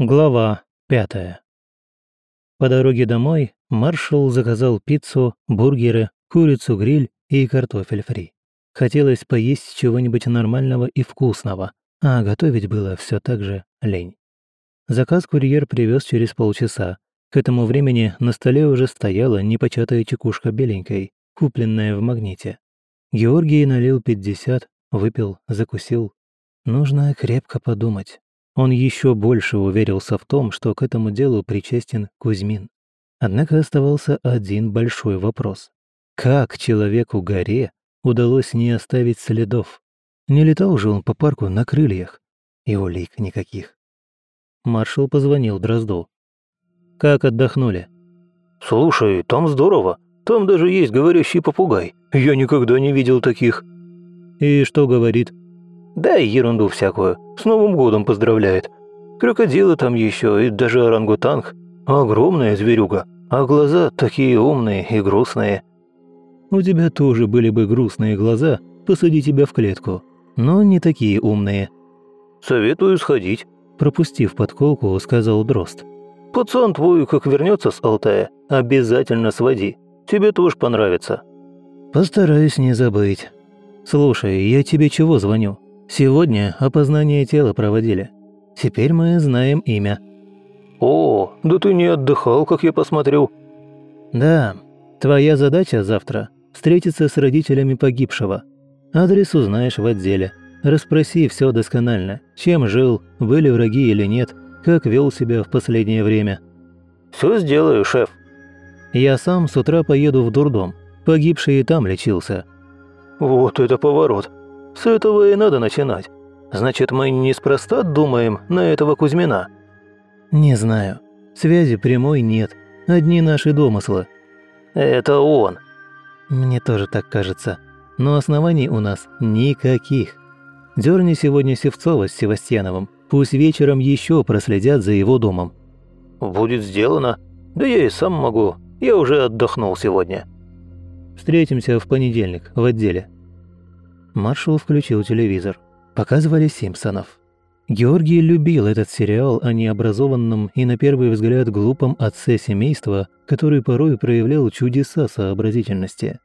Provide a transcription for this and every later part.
Глава пятая. По дороге домой маршал заказал пиццу, бургеры, курицу-гриль и картофель фри. Хотелось поесть чего-нибудь нормального и вкусного, а готовить было все так же лень. Заказ курьер привез через полчаса. К этому времени на столе уже стояла непочатая чекушка беленькой, купленная в магните. Георгий налил 50, выпил, закусил. Нужно крепко подумать. Он еще больше уверился в том, что к этому делу причастен Кузьмин. Однако оставался один большой вопрос. Как человеку-горе удалось не оставить следов? Не летал же он по парку на крыльях. И улик никаких. Маршал позвонил Дрозду. «Как отдохнули?» «Слушай, там здорово. Там даже есть говорящий попугай. Я никогда не видел таких». «И что говорит?» Да и ерунду всякую. С Новым годом поздравляет. Крокодилы там еще и даже орангутанг. Огромная зверюга, а глаза такие умные и грустные. У тебя тоже были бы грустные глаза, посади тебя в клетку. Но не такие умные. Советую сходить. Пропустив подколку, сказал Дрозд. Пацан твой, как вернется с Алтая, обязательно своди. Тебе тоже понравится. Постараюсь не забыть. Слушай, я тебе чего звоню? Сегодня опознание тела проводили. Теперь мы знаем имя». «О, да ты не отдыхал, как я посмотрю». «Да, твоя задача завтра – встретиться с родителями погибшего. Адрес узнаешь в отделе. Расспроси все досконально. Чем жил, были враги или нет, как вел себя в последнее время». Все сделаю, шеф». «Я сам с утра поеду в дурдом. Погибший и там лечился». «Вот это поворот. С этого и надо начинать. Значит, мы неспроста думаем на этого Кузьмина?» «Не знаю. Связи прямой нет. Одни наши домыслы». «Это он». «Мне тоже так кажется. Но оснований у нас никаких. Дерни сегодня Севцова с Севастьяновым. Пусть вечером еще проследят за его домом». «Будет сделано. Да я и сам могу. Я уже отдохнул сегодня». «Встретимся в понедельник в отделе». Маршал включил телевизор. Показывали «Симпсонов». Георгий любил этот сериал о необразованном и на первый взгляд глупом отце семейства, который порой проявлял чудеса сообразительности.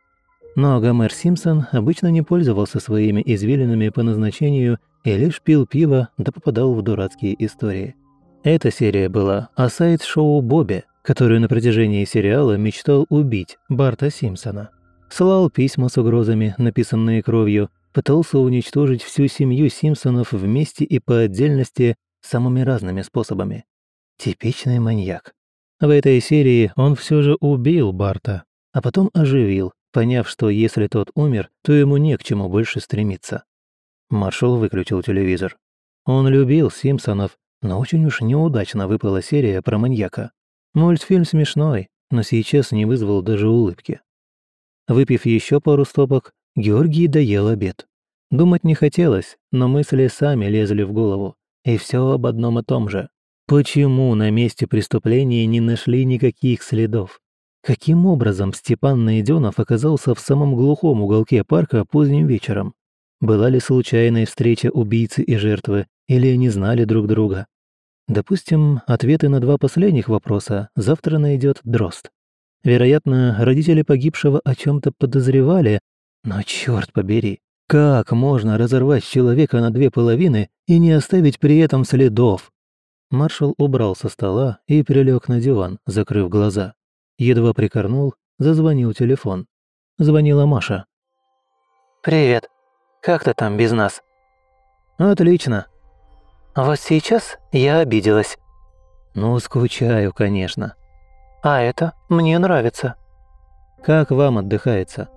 Но Гомер Симпсон обычно не пользовался своими извилинами по назначению и лишь пил пиво да попадал в дурацкие истории. Эта серия была о сайт-шоу Бобби, который на протяжении сериала мечтал убить Барта Симпсона. Слал письма с угрозами, написанные кровью, пытался уничтожить всю семью Симпсонов вместе и по отдельности самыми разными способами. Типичный маньяк. В этой серии он все же убил Барта, а потом оживил, поняв, что если тот умер, то ему не к чему больше стремиться. Маршал выключил телевизор. Он любил Симпсонов, но очень уж неудачно выпала серия про маньяка. Мультфильм смешной, но сейчас не вызвал даже улыбки. Выпив еще пару стопок, Георгий доел обед. Думать не хотелось, но мысли сами лезли в голову. И все об одном и том же. Почему на месте преступления не нашли никаких следов? Каким образом Степан Найденов оказался в самом глухом уголке парка поздним вечером? Была ли случайная встреча убийцы и жертвы, или они знали друг друга? Допустим, ответы на два последних вопроса завтра найдет Дрозд. Вероятно, родители погибшего о чем то подозревали, но черт побери, как можно разорвать человека на две половины и не оставить при этом следов? Маршал убрал со стола и прилег на диван, закрыв глаза. Едва прикорнул, зазвонил телефон. Звонила Маша. «Привет. Как ты там без нас?» «Отлично». «Вот сейчас я обиделась». «Ну, скучаю, конечно». «А это мне нравится». «Как вам отдыхается?»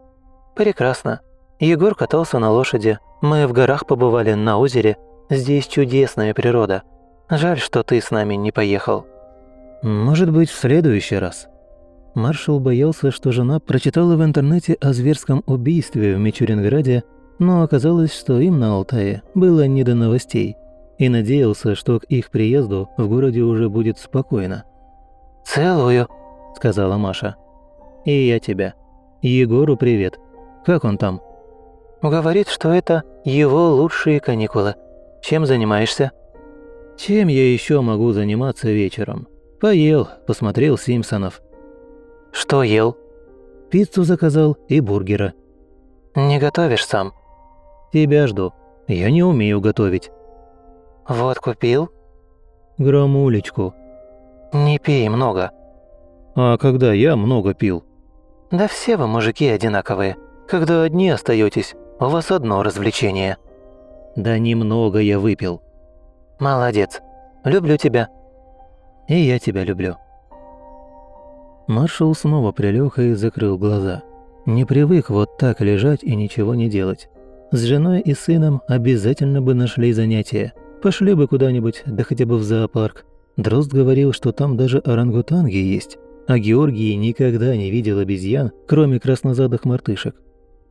«Прекрасно. Егор катался на лошади. Мы в горах побывали, на озере. Здесь чудесная природа. Жаль, что ты с нами не поехал». «Может быть, в следующий раз». Маршал боялся, что жена прочитала в интернете о зверском убийстве в Мичуринграде, но оказалось, что им на Алтае было не до новостей, и надеялся, что к их приезду в городе уже будет спокойно. «Целую», — сказала Маша. «И я тебя. Егору привет. Как он там?» «Говорит, что это его лучшие каникулы. Чем занимаешься?» Чем я еще могу заниматься вечером? Поел, посмотрел «Симпсонов». Что ел? Пиццу заказал и бургера. Не готовишь сам? Тебя жду. Я не умею готовить. Вот купил? Грамулечку. Не пей много. А когда я много пил? Да все вы, мужики, одинаковые. Когда одни остаетесь, у вас одно развлечение. Да немного я выпил. Молодец. Люблю тебя. И я тебя люблю. Маршал снова прилег и закрыл глаза. Не привык вот так лежать и ничего не делать. С женой и сыном обязательно бы нашли занятия. Пошли бы куда-нибудь, да хотя бы в зоопарк. Дрозд говорил, что там даже орангутанги есть. А Георгий никогда не видел обезьян, кроме краснозадых мартышек.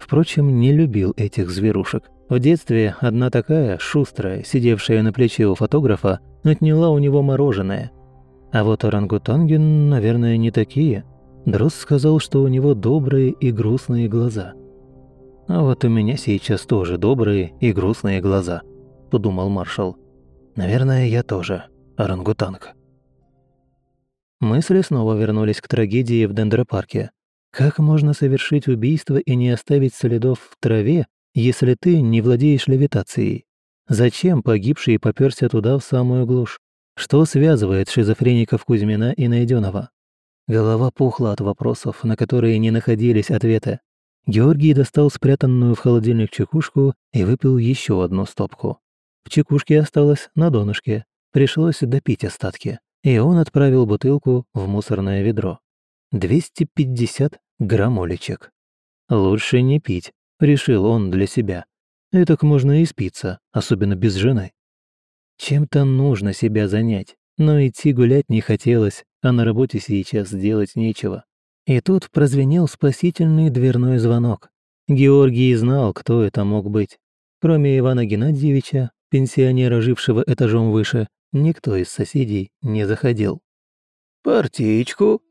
Впрочем, не любил этих зверушек. В детстве одна такая, шустрая, сидевшая на плече у фотографа, отняла у него мороженое. А вот орангутанги, наверное, не такие. Дрозд сказал, что у него добрые и грустные глаза. «А вот у меня сейчас тоже добрые и грустные глаза», – подумал маршал. «Наверное, я тоже орангутанг». Мысли снова вернулись к трагедии в дендропарке. Как можно совершить убийство и не оставить следов в траве, если ты не владеешь левитацией? Зачем погибший попёрся туда в самую глушь? Что связывает шизофреников Кузьмина и Найденова? Голова пухла от вопросов, на которые не находились ответа. Георгий достал спрятанную в холодильник чекушку и выпил еще одну стопку. В чекушке осталось на донышке. Пришлось допить остатки. И он отправил бутылку в мусорное ведро. 250 граммолечек. Лучше не пить, решил он для себя. Этак можно и спиться, особенно без жены. Чем-то нужно себя занять, но идти гулять не хотелось, а на работе сейчас делать нечего. И тут прозвенел спасительный дверной звонок. Георгий знал, кто это мог быть. Кроме Ивана Геннадьевича, пенсионера, жившего этажом выше, никто из соседей не заходил. «Партичку?»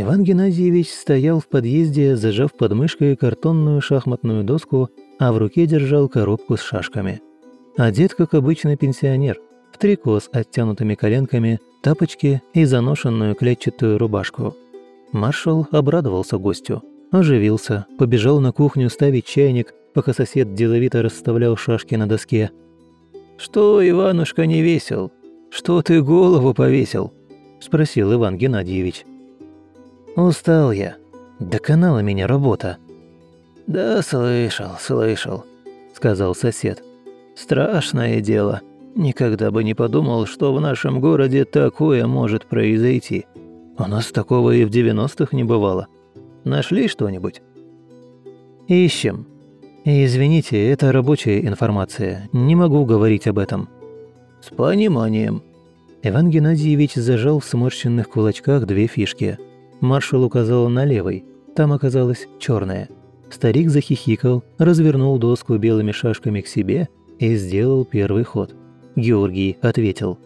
Иван Геннадьевич стоял в подъезде, зажав под мышкой картонную шахматную доску, а в руке держал коробку с шашками. Одет, как обычный пенсионер, в трико с оттянутыми коленками, тапочки и заношенную клетчатую рубашку. Маршал обрадовался гостю, оживился, побежал на кухню ставить чайник, пока сосед деловито расставлял шашки на доске. «Что, Иванушка, не весел? Что ты голову повесил?» – спросил Иван Геннадьевич. «Устал я. Доконала меня работа». «Да слышал, слышал», – сказал сосед. «Страшное дело. Никогда бы не подумал, что в нашем городе такое может произойти. У нас такого и в 90-х не бывало. Нашли что-нибудь?» «Ищем. Извините, это рабочая информация. Не могу говорить об этом». «С пониманием». Иван Геннадьевич зажал в сморщенных кулачках две фишки. Маршал указал на левой. Там оказалась черная. Старик захихикал, развернул доску белыми шашками к себе и сделал первый ход. Георгий ответил.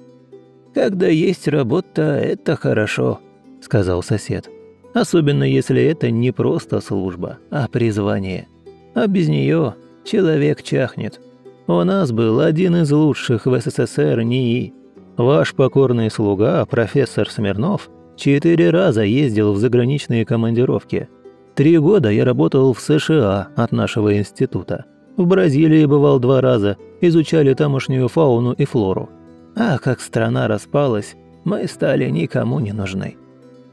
«Когда есть работа, это хорошо сказал сосед. «Особенно если это не просто служба, а призвание. А без нее человек чахнет. У нас был один из лучших в СССР НИИ. Ваш покорный слуга, профессор Смирнов, четыре раза ездил в заграничные командировки. Три года я работал в США от нашего института. В Бразилии бывал два раза, изучали тамошнюю фауну и флору. А как страна распалась, мы стали никому не нужны.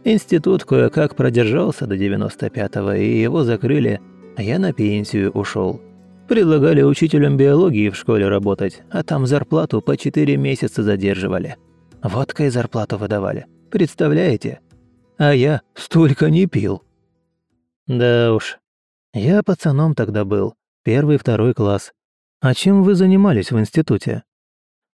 Институт кое-как продержался до 95-го, и его закрыли, а я на пенсию ушел. Предлагали учителям биологии в школе работать, а там зарплату по 4 месяца задерживали. Водкой зарплату выдавали. Представляете? А я столько не пил. Да уж. Я пацаном тогда был. Первый-второй класс. А чем вы занимались в институте?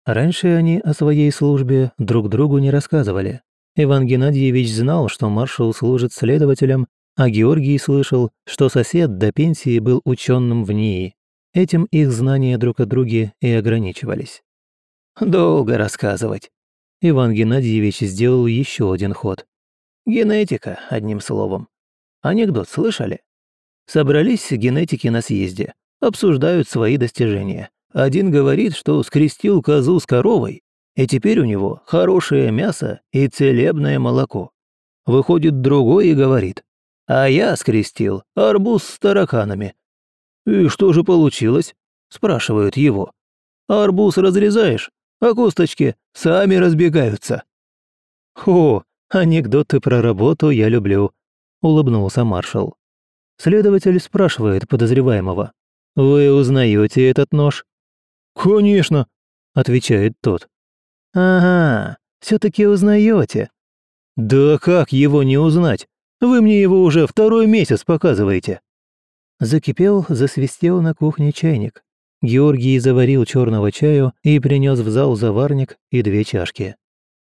Раньше они о своей службе друг другу не рассказывали. Иван Геннадьевич знал, что маршал служит следователем, а Георгий слышал, что сосед до пенсии был ученым в НИИ. Этим их знания друг о друге и ограничивались. «Долго рассказывать». Иван Геннадьевич сделал еще один ход. «Генетика, одним словом. Анекдот слышали? Собрались генетики на съезде, обсуждают свои достижения. Один говорит, что скрестил козу с коровой, И теперь у него хорошее мясо и целебное молоко. Выходит другой и говорит, а я скрестил арбуз с тараканами. «И что же получилось?» – спрашивают его. «Арбуз разрезаешь, а косточки сами разбегаются». «О, анекдоты про работу я люблю», – улыбнулся маршал. Следователь спрашивает подозреваемого. «Вы узнаете этот нож?» «Конечно», – отвечает тот. «Ага, все таки узнаете. «Да как его не узнать? Вы мне его уже второй месяц показываете». Закипел, засвистел на кухне чайник. Георгий заварил черного чаю и принес в зал заварник и две чашки.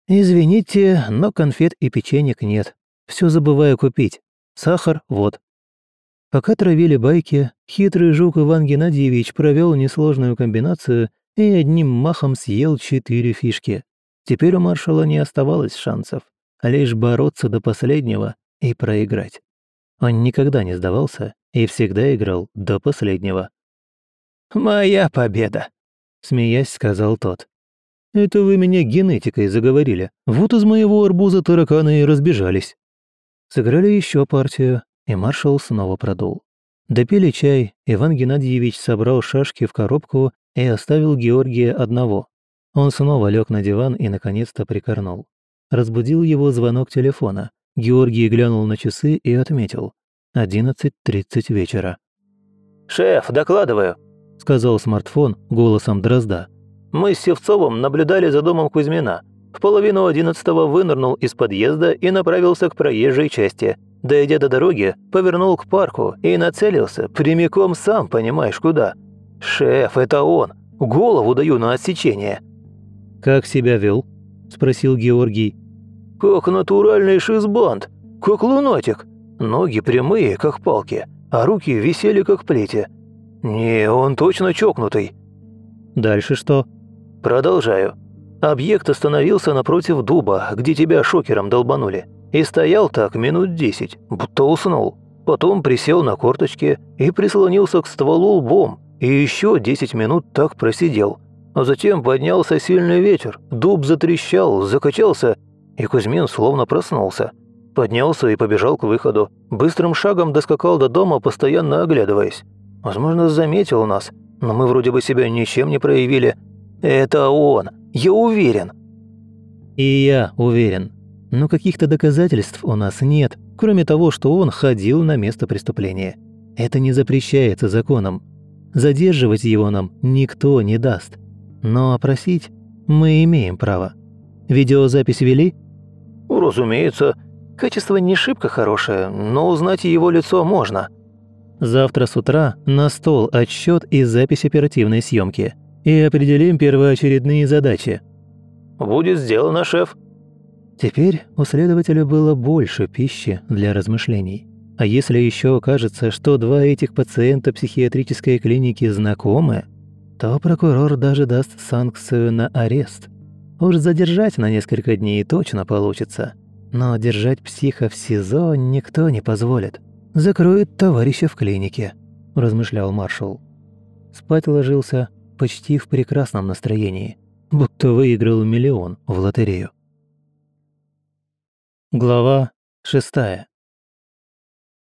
«Извините, но конфет и печенек нет. Все забываю купить. Сахар вот». Пока травили байки, хитрый жук Иван Геннадьевич провел несложную комбинацию и одним махом съел четыре фишки. Теперь у маршала не оставалось шансов, а лишь бороться до последнего и проиграть. Он никогда не сдавался и всегда играл до последнего. «Моя победа», — смеясь сказал тот. «Это вы меня генетикой заговорили. Вот из моего арбуза тараканы и разбежались». Сыграли еще партию, и маршал снова продул. Допили чай, Иван Геннадьевич собрал шашки в коробку и оставил Георгия одного. Он снова лег на диван и наконец-то прикорнул. Разбудил его звонок телефона. Георгий глянул на часы и отметил. 11.30 вечера. «Шеф, докладываю», — сказал смартфон голосом Дрозда. «Мы с Севцовым наблюдали за домом Кузьмина. В половину одиннадцатого вынырнул из подъезда и направился к проезжей части. Дойдя до дороги, повернул к парку и нацелился прямиком сам понимаешь куда. Шеф, это он. Голову даю на отсечение». «Как себя вел? спросил Георгий. «Как натуральный шизбанд, как лунатик. Ноги прямые, как палки, а руки висели, как плети. Не, он точно чокнутый». «Дальше что?» «Продолжаю. Объект остановился напротив дуба, где тебя шокером долбанули, и стоял так минут десять, будто уснул. Потом присел на корточки и прислонился к стволу лбом, и еще десять минут так просидел. А затем поднялся сильный ветер, дуб затрещал, закачался, и Кузьмин словно проснулся. Поднялся и побежал к выходу. Быстрым шагом доскакал до дома, постоянно оглядываясь. Возможно, заметил нас, но мы вроде бы себя ничем не проявили. Это он, я уверен. И я уверен. Но каких-то доказательств у нас нет, кроме того, что он ходил на место преступления. Это не запрещается законом. Задерживать его нам никто не даст. Но опросить мы имеем право. Видеозапись вели? Разумеется. Качество не шибко хорошее, но узнать его лицо можно. Завтра с утра на стол отсчет и запись оперативной съемки. И определим первоочередные задачи. Будет сделано, шеф. Теперь у следователя было больше пищи для размышлений. А если еще окажется, что два этих пациента психиатрической клиники знакомы, то прокурор даже даст санкцию на арест. Уж задержать на несколько дней точно получится. Но держать психа в СИЗО никто не позволит. Закроет товарища в клинике, размышлял маршал. Спать ложился почти в прекрасном настроении, будто выиграл миллион в лотерею. Глава шестая.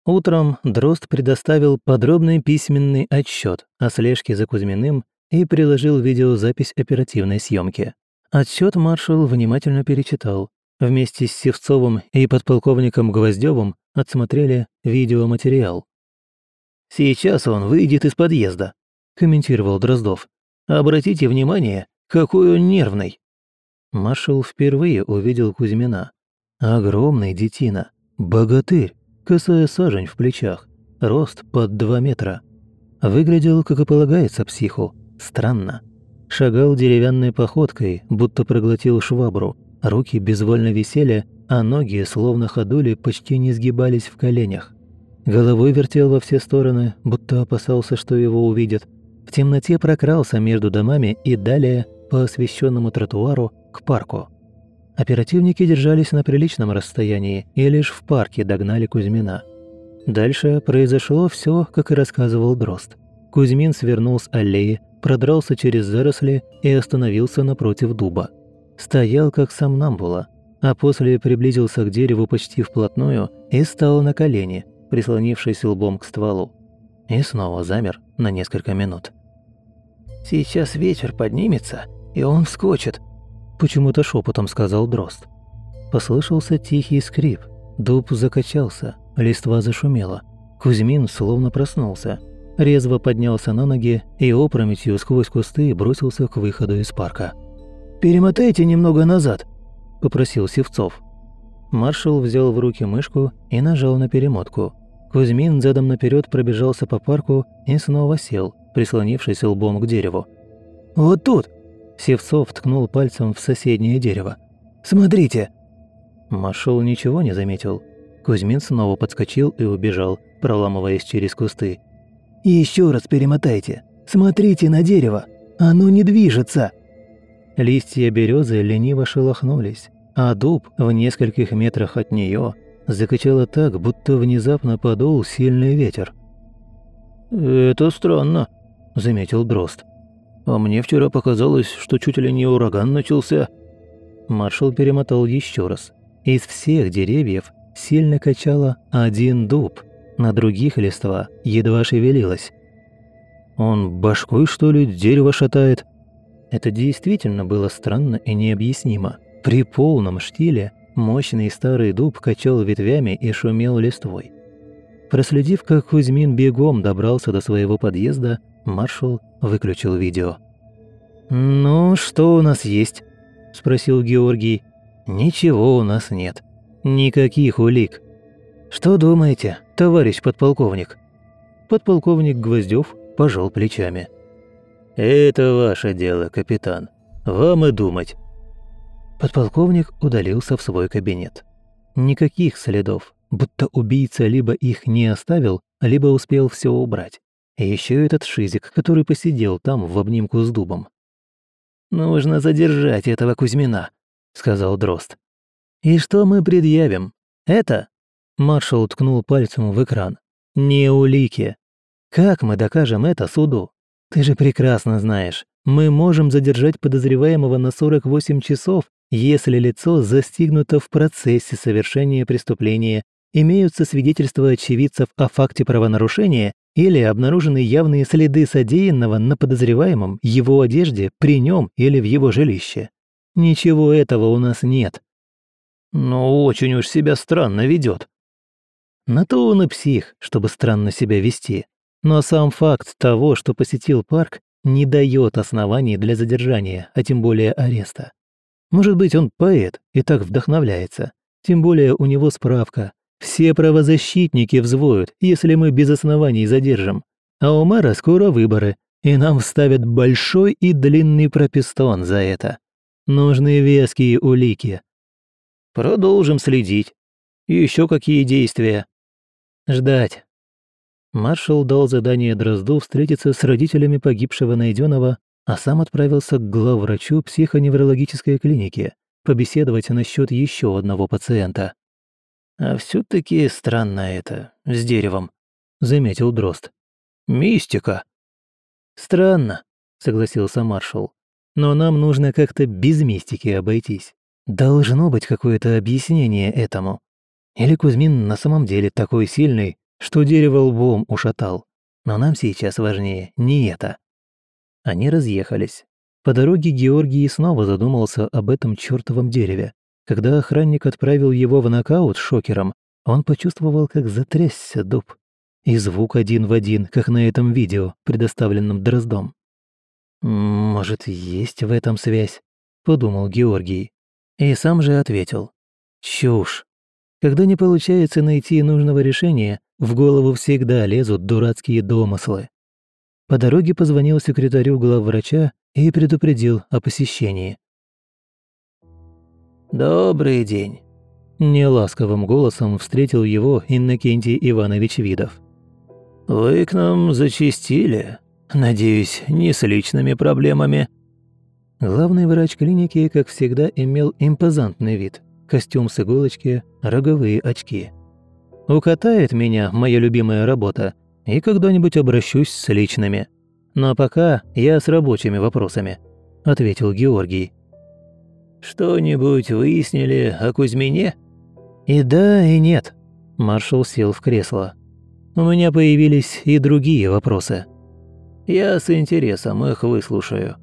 Утром Дрозд предоставил подробный письменный отчет о слежке за Кузьминым и приложил видеозапись оперативной съемки. Отчет маршал внимательно перечитал. Вместе с Севцовым и подполковником Гвоздевым отсмотрели видеоматериал. «Сейчас он выйдет из подъезда», – комментировал Дроздов. «Обратите внимание, какой он нервный». Маршал впервые увидел Кузьмина. Огромный детина, богатырь, косая сажень в плечах, рост под два метра. Выглядел, как и полагается психу, странно. Шагал деревянной походкой, будто проглотил швабру. Руки безвольно висели, а ноги, словно ходули, почти не сгибались в коленях. Головой вертел во все стороны, будто опасался, что его увидят. В темноте прокрался между домами и далее по освещенному тротуару к парку. Оперативники держались на приличном расстоянии и лишь в парке догнали Кузьмина. Дальше произошло все, как и рассказывал Дрозд. Кузьмин свернул с аллеи, продрался через заросли и остановился напротив дуба. Стоял как сам Намбула, а после приблизился к дереву почти вплотную и стал на колени, прислонившись лбом к стволу. И снова замер на несколько минут. «Сейчас ветер поднимется, и он вскочит», – почему-то шепотом сказал Дрозд. Послышался тихий скрип, дуб закачался, листва зашумела. Кузьмин словно проснулся, резво поднялся на ноги и опрометью сквозь кусты бросился к выходу из парка. «Перемотайте немного назад», – попросил Севцов. Маршал взял в руки мышку и нажал на перемотку. Кузьмин задом наперед пробежался по парку и снова сел, прислонившись лбом к дереву. «Вот тут!» – Севцов ткнул пальцем в соседнее дерево. «Смотрите!» Маршал ничего не заметил. Кузьмин снова подскочил и убежал, проламываясь через кусты. Еще раз перемотайте. Смотрите на дерево. Оно не движется. Листья березы лениво шелохнулись, а дуб в нескольких метрах от нее закачало так, будто внезапно подул сильный ветер. «Это странно», – заметил Дрозд. «А мне вчера показалось, что чуть ли не ураган начался». Маршал перемотал еще раз. Из всех деревьев сильно качало один дуб – на других листва едва шевелилась. «Он башкой, что ли, дерево шатает?» Это действительно было странно и необъяснимо. При полном штиле мощный старый дуб качал ветвями и шумел листвой. Проследив, как Кузьмин бегом добрался до своего подъезда, маршал выключил видео. «Ну, что у нас есть?» – спросил Георгий. «Ничего у нас нет. Никаких улик. Что думаете, товарищ подполковник?» Подполковник Гвоздев пожал плечами. «Это ваше дело, капитан. Вам и думать». Подполковник удалился в свой кабинет. Никаких следов, будто убийца либо их не оставил, либо успел все убрать. И еще этот шизик, который посидел там в обнимку с дубом. «Нужно задержать этого Кузьмина», — сказал Дрозд. «И что мы предъявим? Это Маршал ткнул пальцем в экран. «Не улики. Как мы докажем это суду? Ты же прекрасно знаешь, мы можем задержать подозреваемого на 48 часов, если лицо застигнуто в процессе совершения преступления, имеются свидетельства очевидцев о факте правонарушения или обнаружены явные следы содеянного на подозреваемом, его одежде, при нем или в его жилище. Ничего этого у нас нет. Но очень уж себя странно ведет, на то он и псих, чтобы странно себя вести. Но сам факт того, что посетил парк, не дает оснований для задержания, а тем более ареста. Может быть, он поэт и так вдохновляется. Тем более у него справка. Все правозащитники взвоют, если мы без оснований задержим. А у мэра скоро выборы, и нам вставят большой и длинный пропистон за это. Нужны веские улики. Продолжим следить. Еще какие действия? Ждать. Маршал дал задание Дрозду встретиться с родителями погибшего найденного, а сам отправился к главврачу психоневрологической клиники побеседовать насчет еще одного пациента. «А все таки странно это, с деревом», — заметил Дрозд. «Мистика». «Странно», — согласился маршал. «Но нам нужно как-то без мистики обойтись. Должно быть какое-то объяснение этому. Или Кузьмин на самом деле такой сильный, что дерево лбом ушатал. Но нам сейчас важнее не это. Они разъехались. По дороге Георгий снова задумался об этом чертовом дереве. Когда охранник отправил его в нокаут шокером, он почувствовал, как затрясся дуб. И звук один в один, как на этом видео, предоставленном Дроздом. «Может, есть в этом связь?» – подумал Георгий. И сам же ответил. «Чушь. Когда не получается найти нужного решения, в голову всегда лезут дурацкие домыслы. По дороге позвонил секретарю главврача и предупредил о посещении. «Добрый день», – неласковым голосом встретил его Иннокентий Иванович Видов. «Вы к нам зачистили? Надеюсь, не с личными проблемами?» Главный врач клиники, как всегда, имел импозантный вид – костюм с иголочки, роговые очки. Укатает меня моя любимая работа, и когда-нибудь обращусь с личными. Но пока я с рабочими вопросами», – ответил Георгий. Что-нибудь выяснили о Кузьмине?» «И да, и нет». Маршал сел в кресло. «У меня появились и другие вопросы». «Я с интересом их выслушаю».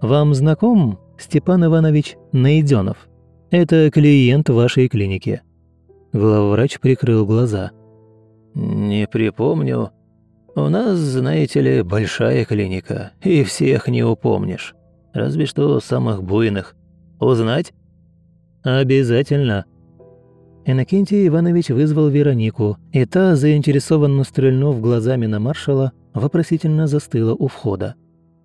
«Вам знаком Степан Иванович Найденов? Это клиент вашей клиники». Главврач прикрыл глаза. «Не припомню. У нас, знаете ли, большая клиника, и всех не упомнишь. Разве что самых буйных. Узнать?» «Обязательно». Иннокентий Иванович вызвал Веронику, и та, заинтересованно стрельнув глазами на маршала, вопросительно застыла у входа.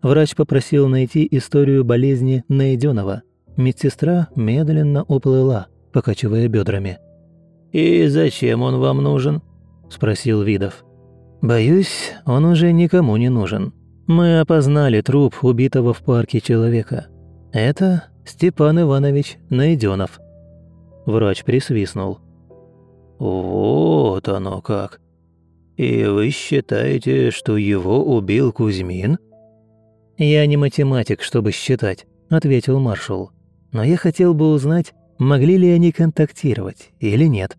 Врач попросил найти историю болезни Найденова. Медсестра медленно уплыла, покачивая бедрами. «И зачем он вам нужен?» – спросил Видов. «Боюсь, он уже никому не нужен. Мы опознали труп убитого в парке человека. Это Степан Иванович Найденов». Врач присвистнул. «Вот оно как. И вы считаете, что его убил Кузьмин?» «Я не математик, чтобы считать», – ответил маршал. «Но я хотел бы узнать, могли ли они контактировать или нет».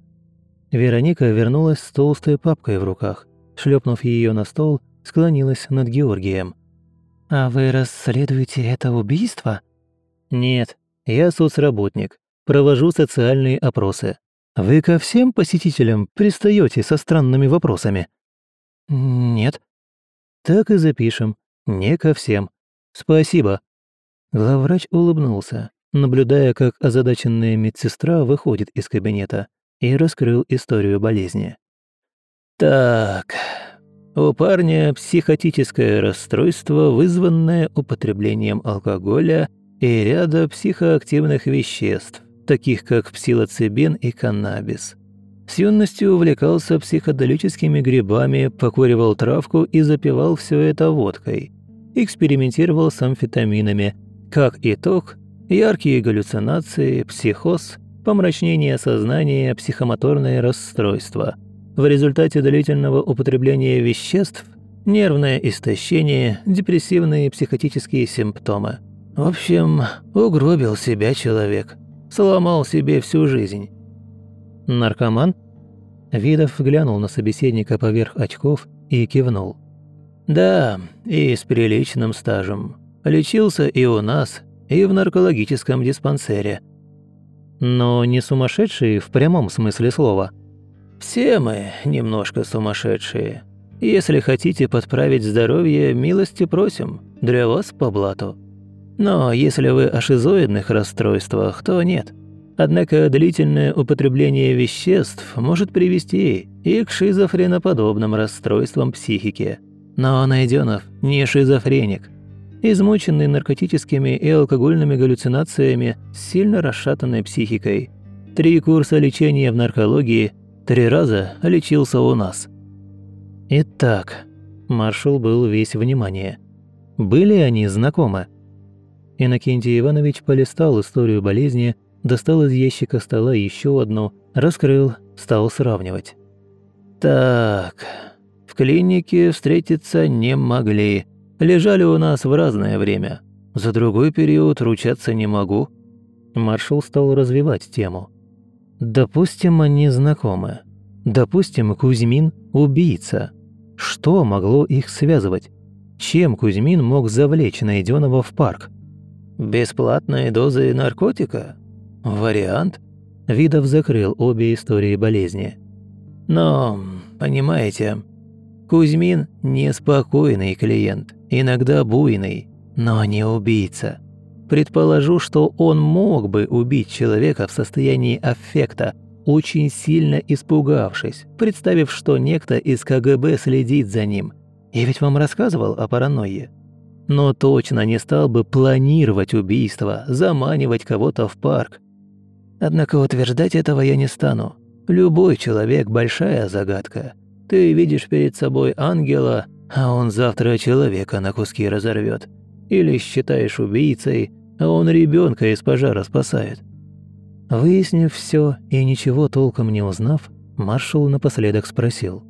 Вероника вернулась с толстой папкой в руках. Шлепнув ее на стол, склонилась над Георгием. «А вы расследуете это убийство?» «Нет, я соцработник. Провожу социальные опросы. Вы ко всем посетителям пристаете со странными вопросами?» «Нет». «Так и запишем. Не ко всем. Спасибо». Главврач улыбнулся, наблюдая, как озадаченная медсестра выходит из кабинета и раскрыл историю болезни. «Так, у парня психотическое расстройство, вызванное употреблением алкоголя и ряда психоактивных веществ, таких как псилоцибин и каннабис. С юностью увлекался психоделическими грибами, покуривал травку и запивал все это водкой. Экспериментировал с амфетаминами. Как итог, яркие галлюцинации, психоз – помрачнение сознания, психомоторное расстройство. В результате длительного употребления веществ нервное истощение, депрессивные психотические симптомы. В общем, угробил себя человек. Сломал себе всю жизнь. «Наркоман?» Видов глянул на собеседника поверх очков и кивнул. «Да, и с приличным стажем. Лечился и у нас, и в наркологическом диспансере. Но не сумасшедшие в прямом смысле слова. «Все мы немножко сумасшедшие. Если хотите подправить здоровье, милости просим, для вас по блату. Но если вы о шизоидных расстройствах, то нет. Однако длительное употребление веществ может привести и к шизофреноподобным расстройствам психики. Но Найденов не шизофреник измученный наркотическими и алкогольными галлюцинациями с сильно расшатанной психикой. Три курса лечения в наркологии, три раза лечился у нас. Итак, маршал был весь внимание. Были они знакомы? Иннокентий Иванович полистал историю болезни, достал из ящика стола еще одну, раскрыл, стал сравнивать. «Так, в клинике встретиться не могли», лежали у нас в разное время. За другой период ручаться не могу». Маршал стал развивать тему. «Допустим, они знакомы. Допустим, Кузьмин – убийца. Что могло их связывать? Чем Кузьмин мог завлечь найденного в парк? Бесплатные дозы наркотика? Вариант?» Видов закрыл обе истории болезни. «Но, понимаете, Кузьмин – неспокойный клиент иногда буйный, но не убийца. Предположу, что он мог бы убить человека в состоянии аффекта, очень сильно испугавшись, представив, что некто из КГБ следит за ним. Я ведь вам рассказывал о паранойе. Но точно не стал бы планировать убийство, заманивать кого-то в парк. Однако утверждать этого я не стану. Любой человек – большая загадка. Ты видишь перед собой ангела, а он завтра человека на куски разорвет. Или считаешь убийцей, а он ребенка из пожара спасает. Выяснив все и ничего толком не узнав, маршал напоследок спросил.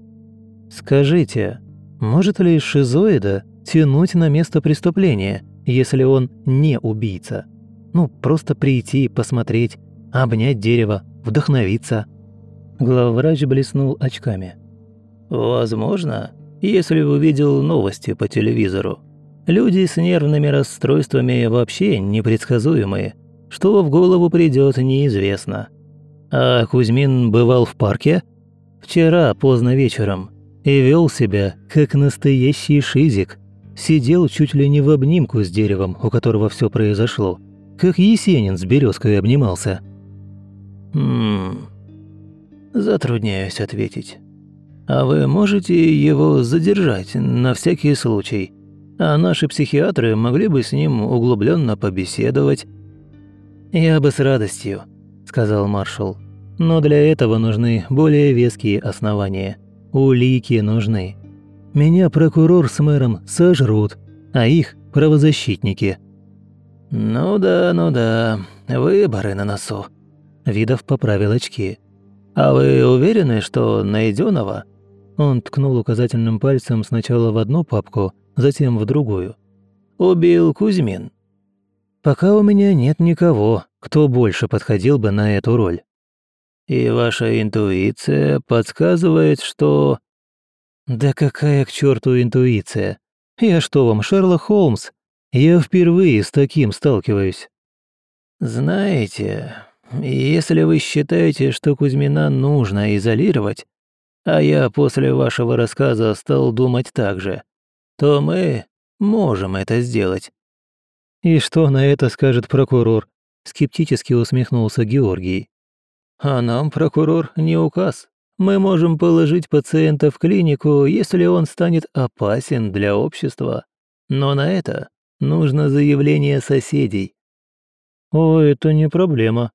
«Скажите, может ли шизоида тянуть на место преступления, если он не убийца? Ну, просто прийти, посмотреть, обнять дерево, вдохновиться. Главврач блеснул очками. «Возможно, если увидел новости по телевизору. Люди с нервными расстройствами вообще непредсказуемые. Что в голову придет, неизвестно. А Кузьмин бывал в парке? Вчера поздно вечером. И вел себя, как настоящий шизик. Сидел чуть ли не в обнимку с деревом, у которого все произошло. Как Есенин с березкой обнимался. Хм... Затрудняюсь ответить. А вы можете его задержать на всякий случай? А наши психиатры могли бы с ним углубленно побеседовать. «Я бы с радостью», — сказал маршал. «Но для этого нужны более веские основания. Улики нужны. Меня прокурор с мэром сожрут, а их – правозащитники». «Ну да, ну да, выборы на носу», – Видов поправил очки. «А вы уверены, что Найденова?» Он ткнул указательным пальцем сначала в одну папку, затем в другую. «Убил Кузьмин». «Пока у меня нет никого, кто больше подходил бы на эту роль». «И ваша интуиция подсказывает, что...» «Да какая к черту интуиция? Я что вам, Шерлок Холмс? Я впервые с таким сталкиваюсь». «Знаете, если вы считаете, что Кузьмина нужно изолировать, а я после вашего рассказа стал думать так же, то мы можем это сделать». «И что на это скажет прокурор?» – скептически усмехнулся Георгий. «А нам прокурор не указ. Мы можем положить пациента в клинику, если он станет опасен для общества. Но на это нужно заявление соседей». «О, это не проблема.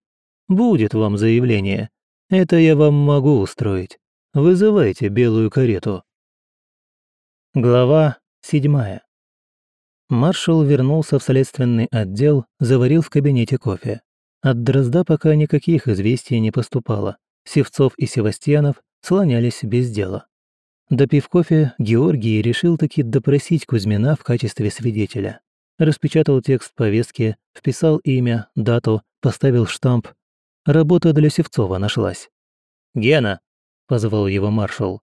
Будет вам заявление. Это я вам могу устроить. Вызывайте белую карету». Глава седьмая. Маршал вернулся в следственный отдел, заварил в кабинете кофе. От Дрозда пока никаких известий не поступало. Севцов и Севастьянов слонялись без дела. Допив кофе, Георгий решил таки допросить Кузьмина в качестве свидетеля. Распечатал текст повестки, вписал имя, дату, поставил штамп. Работа для Севцова нашлась. «Гена, позвал его маршал.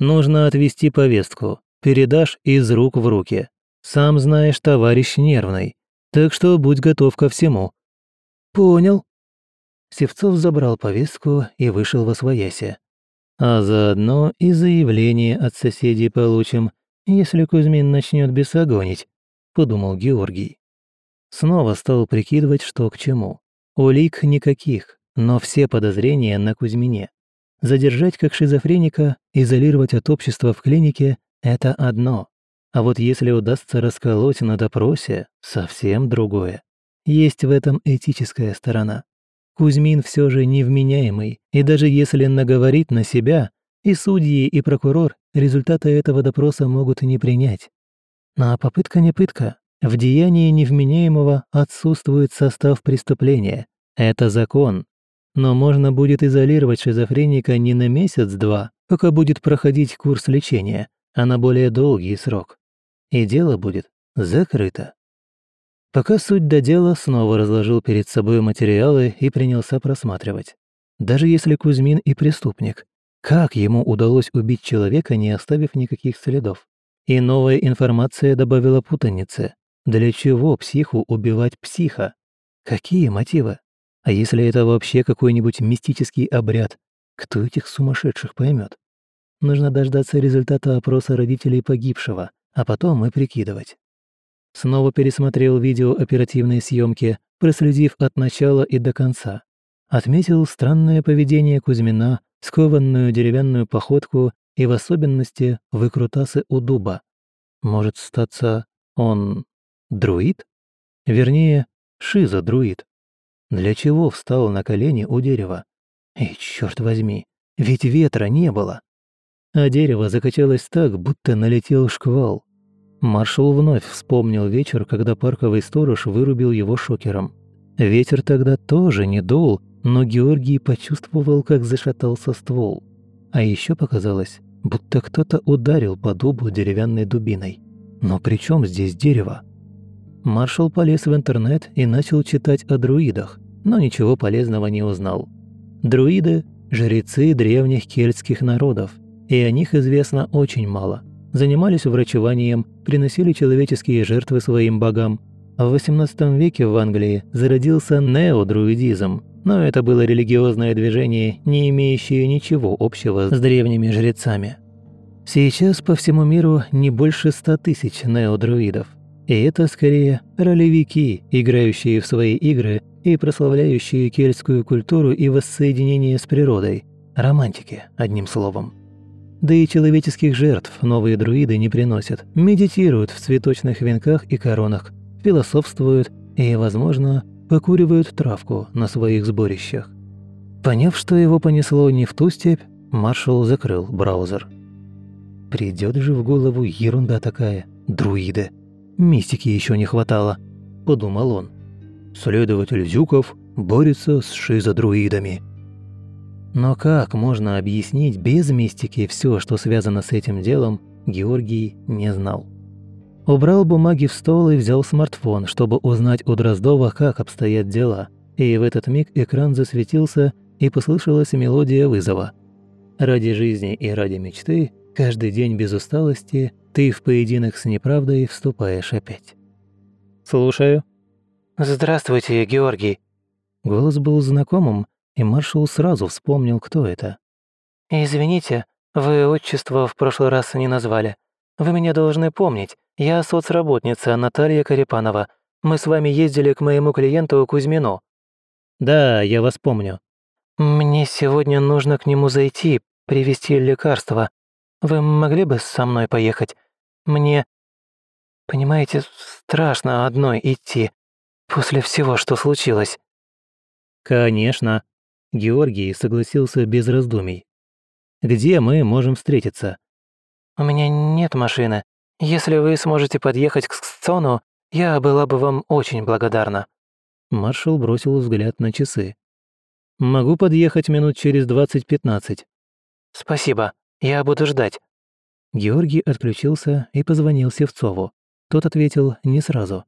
«Нужно отвести повестку. Передашь из рук в руки. Сам знаешь, товарищ нервный. Так что будь готов ко всему». «Понял». Севцов забрал повестку и вышел во своясе. «А заодно и заявление от соседей получим, если Кузьмин начнет бесогонить», — подумал Георгий. Снова стал прикидывать, что к чему. Улик никаких, но все подозрения на Кузьмине. Задержать как шизофреника, изолировать от общества в клинике – это одно. А вот если удастся расколоть на допросе – совсем другое. Есть в этом этическая сторона. Кузьмин все же невменяемый, и даже если наговорит на себя, и судьи, и прокурор результаты этого допроса могут не принять. Но попытка не пытка. В деянии невменяемого отсутствует состав преступления. Это закон, но можно будет изолировать шизофреника не на месяц-два, пока будет проходить курс лечения, а на более долгий срок. И дело будет закрыто. Пока суть до дела, снова разложил перед собой материалы и принялся просматривать. Даже если Кузьмин и преступник, как ему удалось убить человека, не оставив никаких следов? И новая информация добавила путаницы. Для чего психу убивать психа? Какие мотивы? А если это вообще какой-нибудь мистический обряд, кто этих сумасшедших поймет? Нужно дождаться результата опроса родителей погибшего, а потом и прикидывать. Снова пересмотрел видео оперативной съемки, проследив от начала и до конца. Отметил странное поведение Кузьмина, скованную деревянную походку и в особенности выкрутасы у дуба. Может статься он друид? Вернее, шиза-друид. Для чего встал на колени у дерева? И черт возьми, ведь ветра не было. А дерево закачалось так, будто налетел шквал. Маршал вновь вспомнил вечер, когда парковый сторож вырубил его шокером. Ветер тогда тоже не дул, но Георгий почувствовал, как зашатался ствол. А еще показалось, будто кто-то ударил по дубу деревянной дубиной. Но при чем здесь дерево? Маршал полез в интернет и начал читать о друидах, но ничего полезного не узнал. Друиды – жрецы древних кельтских народов, и о них известно очень мало. Занимались врачеванием, приносили человеческие жертвы своим богам. В XVIII веке в Англии зародился неодруидизм, но это было религиозное движение, не имеющее ничего общего с древними жрецами. Сейчас по всему миру не больше ста тысяч неодруидов. И это скорее ролевики, играющие в свои игры и прославляющие кельтскую культуру и воссоединение с природой. Романтики, одним словом. Да и человеческих жертв новые друиды не приносят. Медитируют в цветочных венках и коронах, философствуют и, возможно, покуривают травку на своих сборищах. Поняв, что его понесло не в ту степь, маршал закрыл браузер. Придет же в голову ерунда такая, друиды. Мистики еще не хватало, подумал он. Следователь Зюков борется с шизодруидами. Но как можно объяснить без мистики все, что связано с этим делом, Георгий не знал. Убрал бумаги в стол и взял смартфон, чтобы узнать у Дроздова, как обстоят дела. И в этот миг экран засветился, и послышалась мелодия вызова. Ради жизни и ради мечты, каждый день без усталости, ты в поединок с неправдой вступаешь опять. «Слушаю». «Здравствуйте, Георгий». Голос был знакомым, и маршал сразу вспомнил, кто это. «Извините, вы отчество в прошлый раз не назвали. Вы меня должны помнить. Я соцработница Наталья Карипанова. Мы с вами ездили к моему клиенту Кузьмину». «Да, я вас помню». «Мне сегодня нужно к нему зайти, привезти лекарства. Вы могли бы со мной поехать? Мне, понимаете, страшно одной идти, после всего, что случилось». «Конечно», — Георгий согласился без раздумий. «Где мы можем встретиться?» «У меня нет машины. Если вы сможете подъехать к Сцону, я была бы вам очень благодарна». Маршал бросил взгляд на часы. «Могу подъехать минут через двадцать-пятнадцать». «Спасибо, я буду ждать». Георгий отключился и позвонил Севцову. Тот ответил не сразу.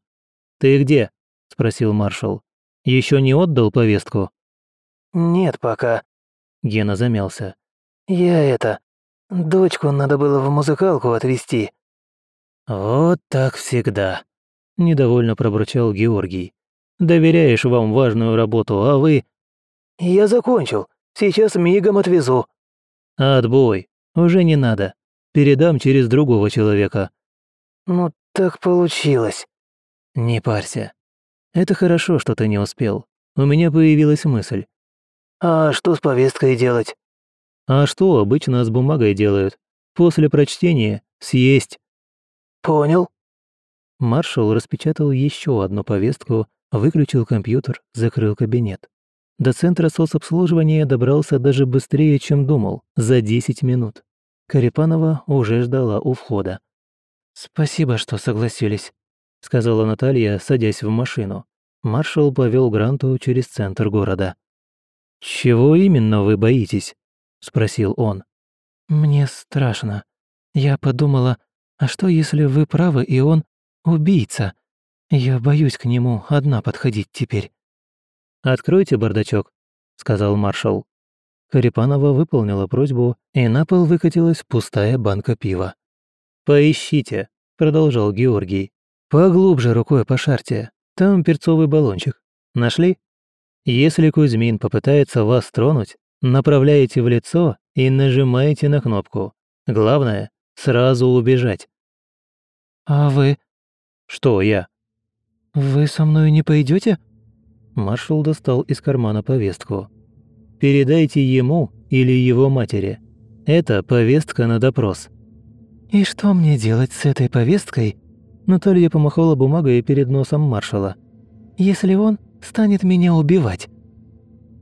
«Ты где?» – спросил маршал. Еще не отдал повестку?» «Нет пока». Гена замялся. «Я это... Дочку надо было в музыкалку отвезти». «Вот так всегда», – недовольно пробурчал Георгий. «Доверяешь вам важную работу, а вы...» «Я закончил. Сейчас мигом отвезу». «Отбой. Уже не надо. Передам через другого человека». «Ну, так получилось». «Не парься. Это хорошо, что ты не успел. У меня появилась мысль». «А что с повесткой делать?» «А что обычно с бумагой делают? После прочтения съесть». «Понял». Маршал распечатал еще одну повестку, выключил компьютер, закрыл кабинет. До центра соцобслуживания добрался даже быстрее, чем думал, за 10 минут. Карипанова уже ждала у входа. «Спасибо, что согласились», — сказала Наталья, садясь в машину. Маршал повел Гранту через центр города. «Чего именно вы боитесь?» — спросил он. «Мне страшно. Я подумала, а что, если вы правы, и он убийца? Я боюсь к нему одна подходить теперь». «Откройте бардачок», — сказал маршал. Карипанова выполнила просьбу, и на пол выкатилась пустая банка пива. «Поищите», — продолжал Георгий. Поглубже рукой пошарьте. Там перцовый баллончик. Нашли? Если Кузьмин попытается вас тронуть, направляете в лицо и нажимаете на кнопку. Главное — сразу убежать. «А вы?» «Что я?» «Вы со мной не пойдете? Маршал достал из кармана повестку. «Передайте ему или его матери. Это повестка на допрос». «И что мне делать с этой повесткой, Наталья помахала бумагой перед носом маршала. «Если он станет меня убивать».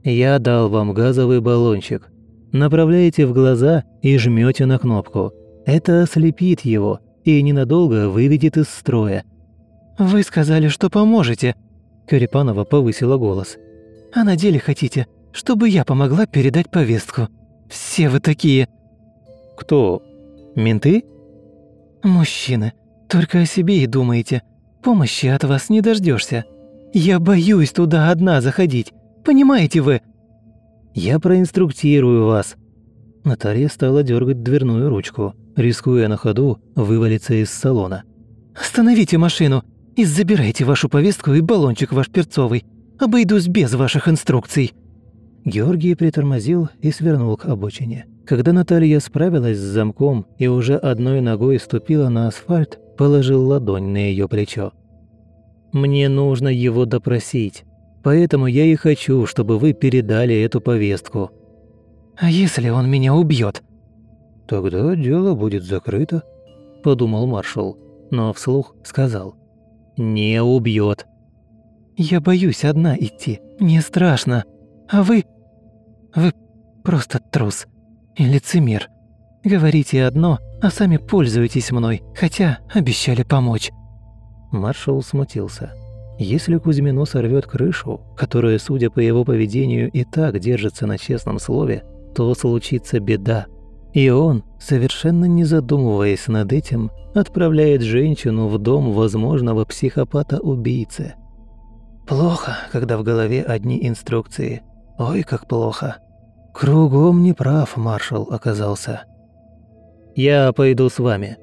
«Я дал вам газовый баллончик. Направляете в глаза и жмете на кнопку. Это ослепит его и ненадолго выведет из строя». «Вы сказали, что поможете», – Карипанова повысила голос. «А на деле хотите, чтобы я помогла передать повестку? Все вы такие». «Кто? Менты?» «Мужчины. Только о себе и думаете. помощи от вас не дождешься. Я боюсь туда одна заходить. Понимаете вы?» «Я проинструктирую вас». Наталья стала дергать дверную ручку, рискуя на ходу вывалиться из салона. «Остановите машину и забирайте вашу повестку и баллончик ваш перцовый. Обойдусь без ваших инструкций». Георгий притормозил и свернул к обочине. Когда Наталья справилась с замком и уже одной ногой ступила на асфальт, положил ладонь на ее плечо. «Мне нужно его допросить, поэтому я и хочу, чтобы вы передали эту повестку». «А если он меня убьет? «Тогда дело будет закрыто», – подумал маршал, но вслух сказал. «Не убьет. «Я боюсь одна идти, мне страшно. А вы... вы просто трус и лицемер. Говорите одно, а сами пользуетесь мной, хотя обещали помочь». Маршал смутился. Если Кузьмину сорвет крышу, которая, судя по его поведению, и так держится на честном слове, то случится беда. И он, совершенно не задумываясь над этим, отправляет женщину в дом возможного психопата-убийцы. Плохо, когда в голове одни инструкции. Ой, как плохо. Кругом неправ маршал оказался. «Я пойду с вами.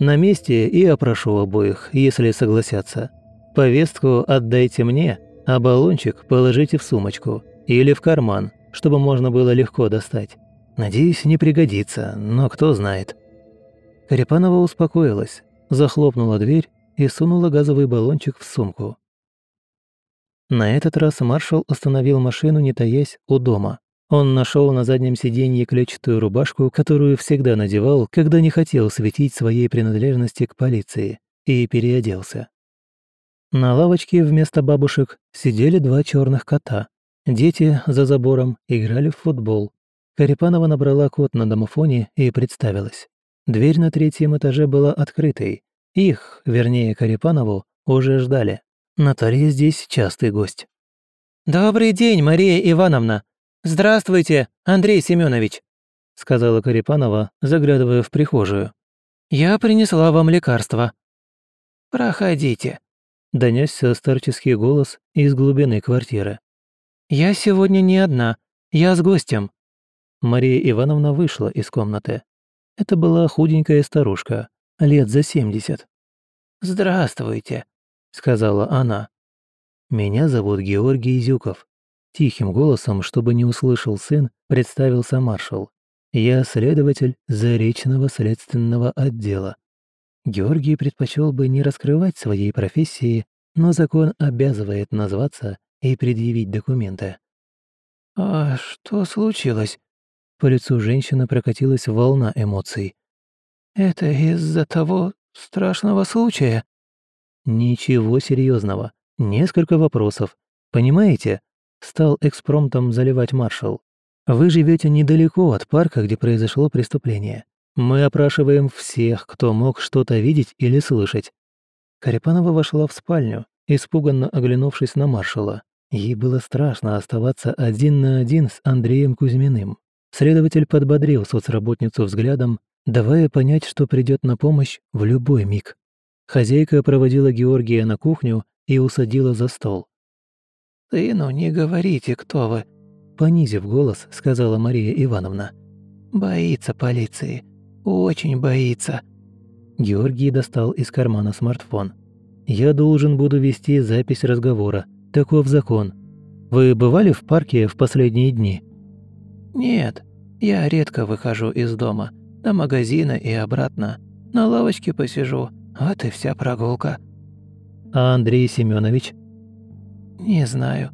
На месте и опрошу обоих, если согласятся. Повестку отдайте мне, а баллончик положите в сумочку или в карман, чтобы можно было легко достать. Надеюсь, не пригодится, но кто знает». Карипанова успокоилась, захлопнула дверь и сунула газовый баллончик в сумку. На этот раз маршал остановил машину, не таясь, у дома. Он нашел на заднем сиденье клетчатую рубашку, которую всегда надевал, когда не хотел светить своей принадлежности к полиции, и переоделся. На лавочке вместо бабушек сидели два черных кота. Дети за забором играли в футбол. Карипанова набрала код на домофоне и представилась. Дверь на третьем этаже была открытой. Их, вернее Карипанову, уже ждали. Наталья здесь частый гость. «Добрый день, Мария Ивановна! Здравствуйте, Андрей Семенович!» сказала Карипанова, заглядывая в прихожую. «Я принесла вам лекарство». «Проходите», – донесся старческий голос из глубины квартиры. «Я сегодня не одна, я с гостем». Мария Ивановна вышла из комнаты. Это была худенькая старушка, лет за семьдесят. «Здравствуйте», сказала она. «Меня зовут Георгий Зюков». Тихим голосом, чтобы не услышал сын, представился маршал. «Я следователь Заречного следственного отдела». Георгий предпочел бы не раскрывать своей профессии, но закон обязывает назваться и предъявить документы. «А что случилось?» По лицу женщины прокатилась волна эмоций. «Это из-за того страшного случая?» Ничего серьезного. Несколько вопросов. Понимаете? Стал экспромтом заливать маршал. Вы живете недалеко от парка, где произошло преступление. Мы опрашиваем всех, кто мог что-то видеть или слышать. Карипанова вошла в спальню, испуганно оглянувшись на маршала. Ей было страшно оставаться один на один с Андреем Кузьминым. Следователь подбодрил соцработницу взглядом, давая понять, что придет на помощь в любой миг. Хозяйка проводила Георгия на кухню и усадила за стол. «Сыну не говорите, кто вы», – понизив голос, сказала Мария Ивановна. «Боится полиции. Очень боится». Георгий достал из кармана смартфон. «Я должен буду вести запись разговора. Таков закон. Вы бывали в парке в последние дни?» «Нет, я редко выхожу из дома. До магазина и обратно. На лавочке посижу, вот и вся прогулка. А Андрей Семенович? Не знаю.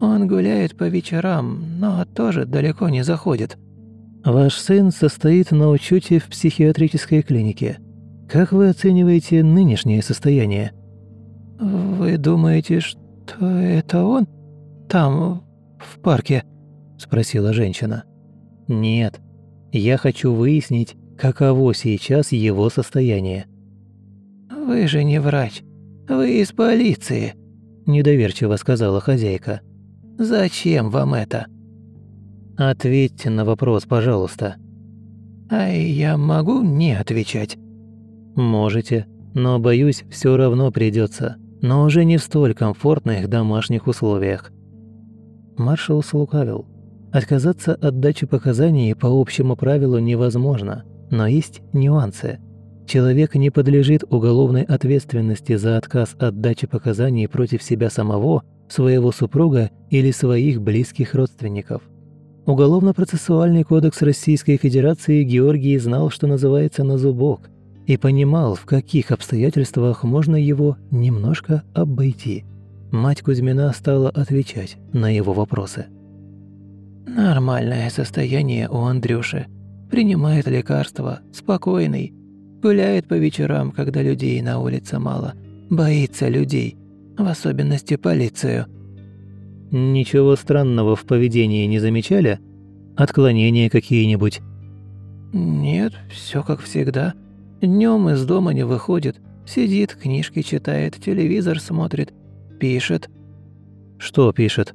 Он гуляет по вечерам, но тоже далеко не заходит. Ваш сын состоит на учете в психиатрической клинике. Как вы оцениваете нынешнее состояние? Вы думаете, что это он? Там, в парке? Спросила женщина. Нет. Я хочу выяснить, каково сейчас его состояние. «Вы же не врач. Вы из полиции», – недоверчиво сказала хозяйка. «Зачем вам это?» «Ответьте на вопрос, пожалуйста». «А я могу не отвечать?» «Можете, но, боюсь, все равно придется, но уже не в столь комфортных домашних условиях». Маршал слукавил. Отказаться от дачи показаний по общему правилу невозможно, но есть нюансы. Человек не подлежит уголовной ответственности за отказ от дачи показаний против себя самого, своего супруга или своих близких родственников. Уголовно-процессуальный кодекс Российской Федерации Георгий знал, что называется, на зубок, и понимал, в каких обстоятельствах можно его немножко обойти. Мать Кузьмина стала отвечать на его вопросы. «Нормальное состояние у Андрюши. Принимает лекарства, спокойный. Гуляет по вечерам, когда людей на улице мало. Боится людей, в особенности полицию». «Ничего странного в поведении не замечали? Отклонения какие-нибудь?» «Нет, все как всегда. Днем из дома не выходит, сидит, книжки читает, телевизор смотрит, пишет». «Что пишет?»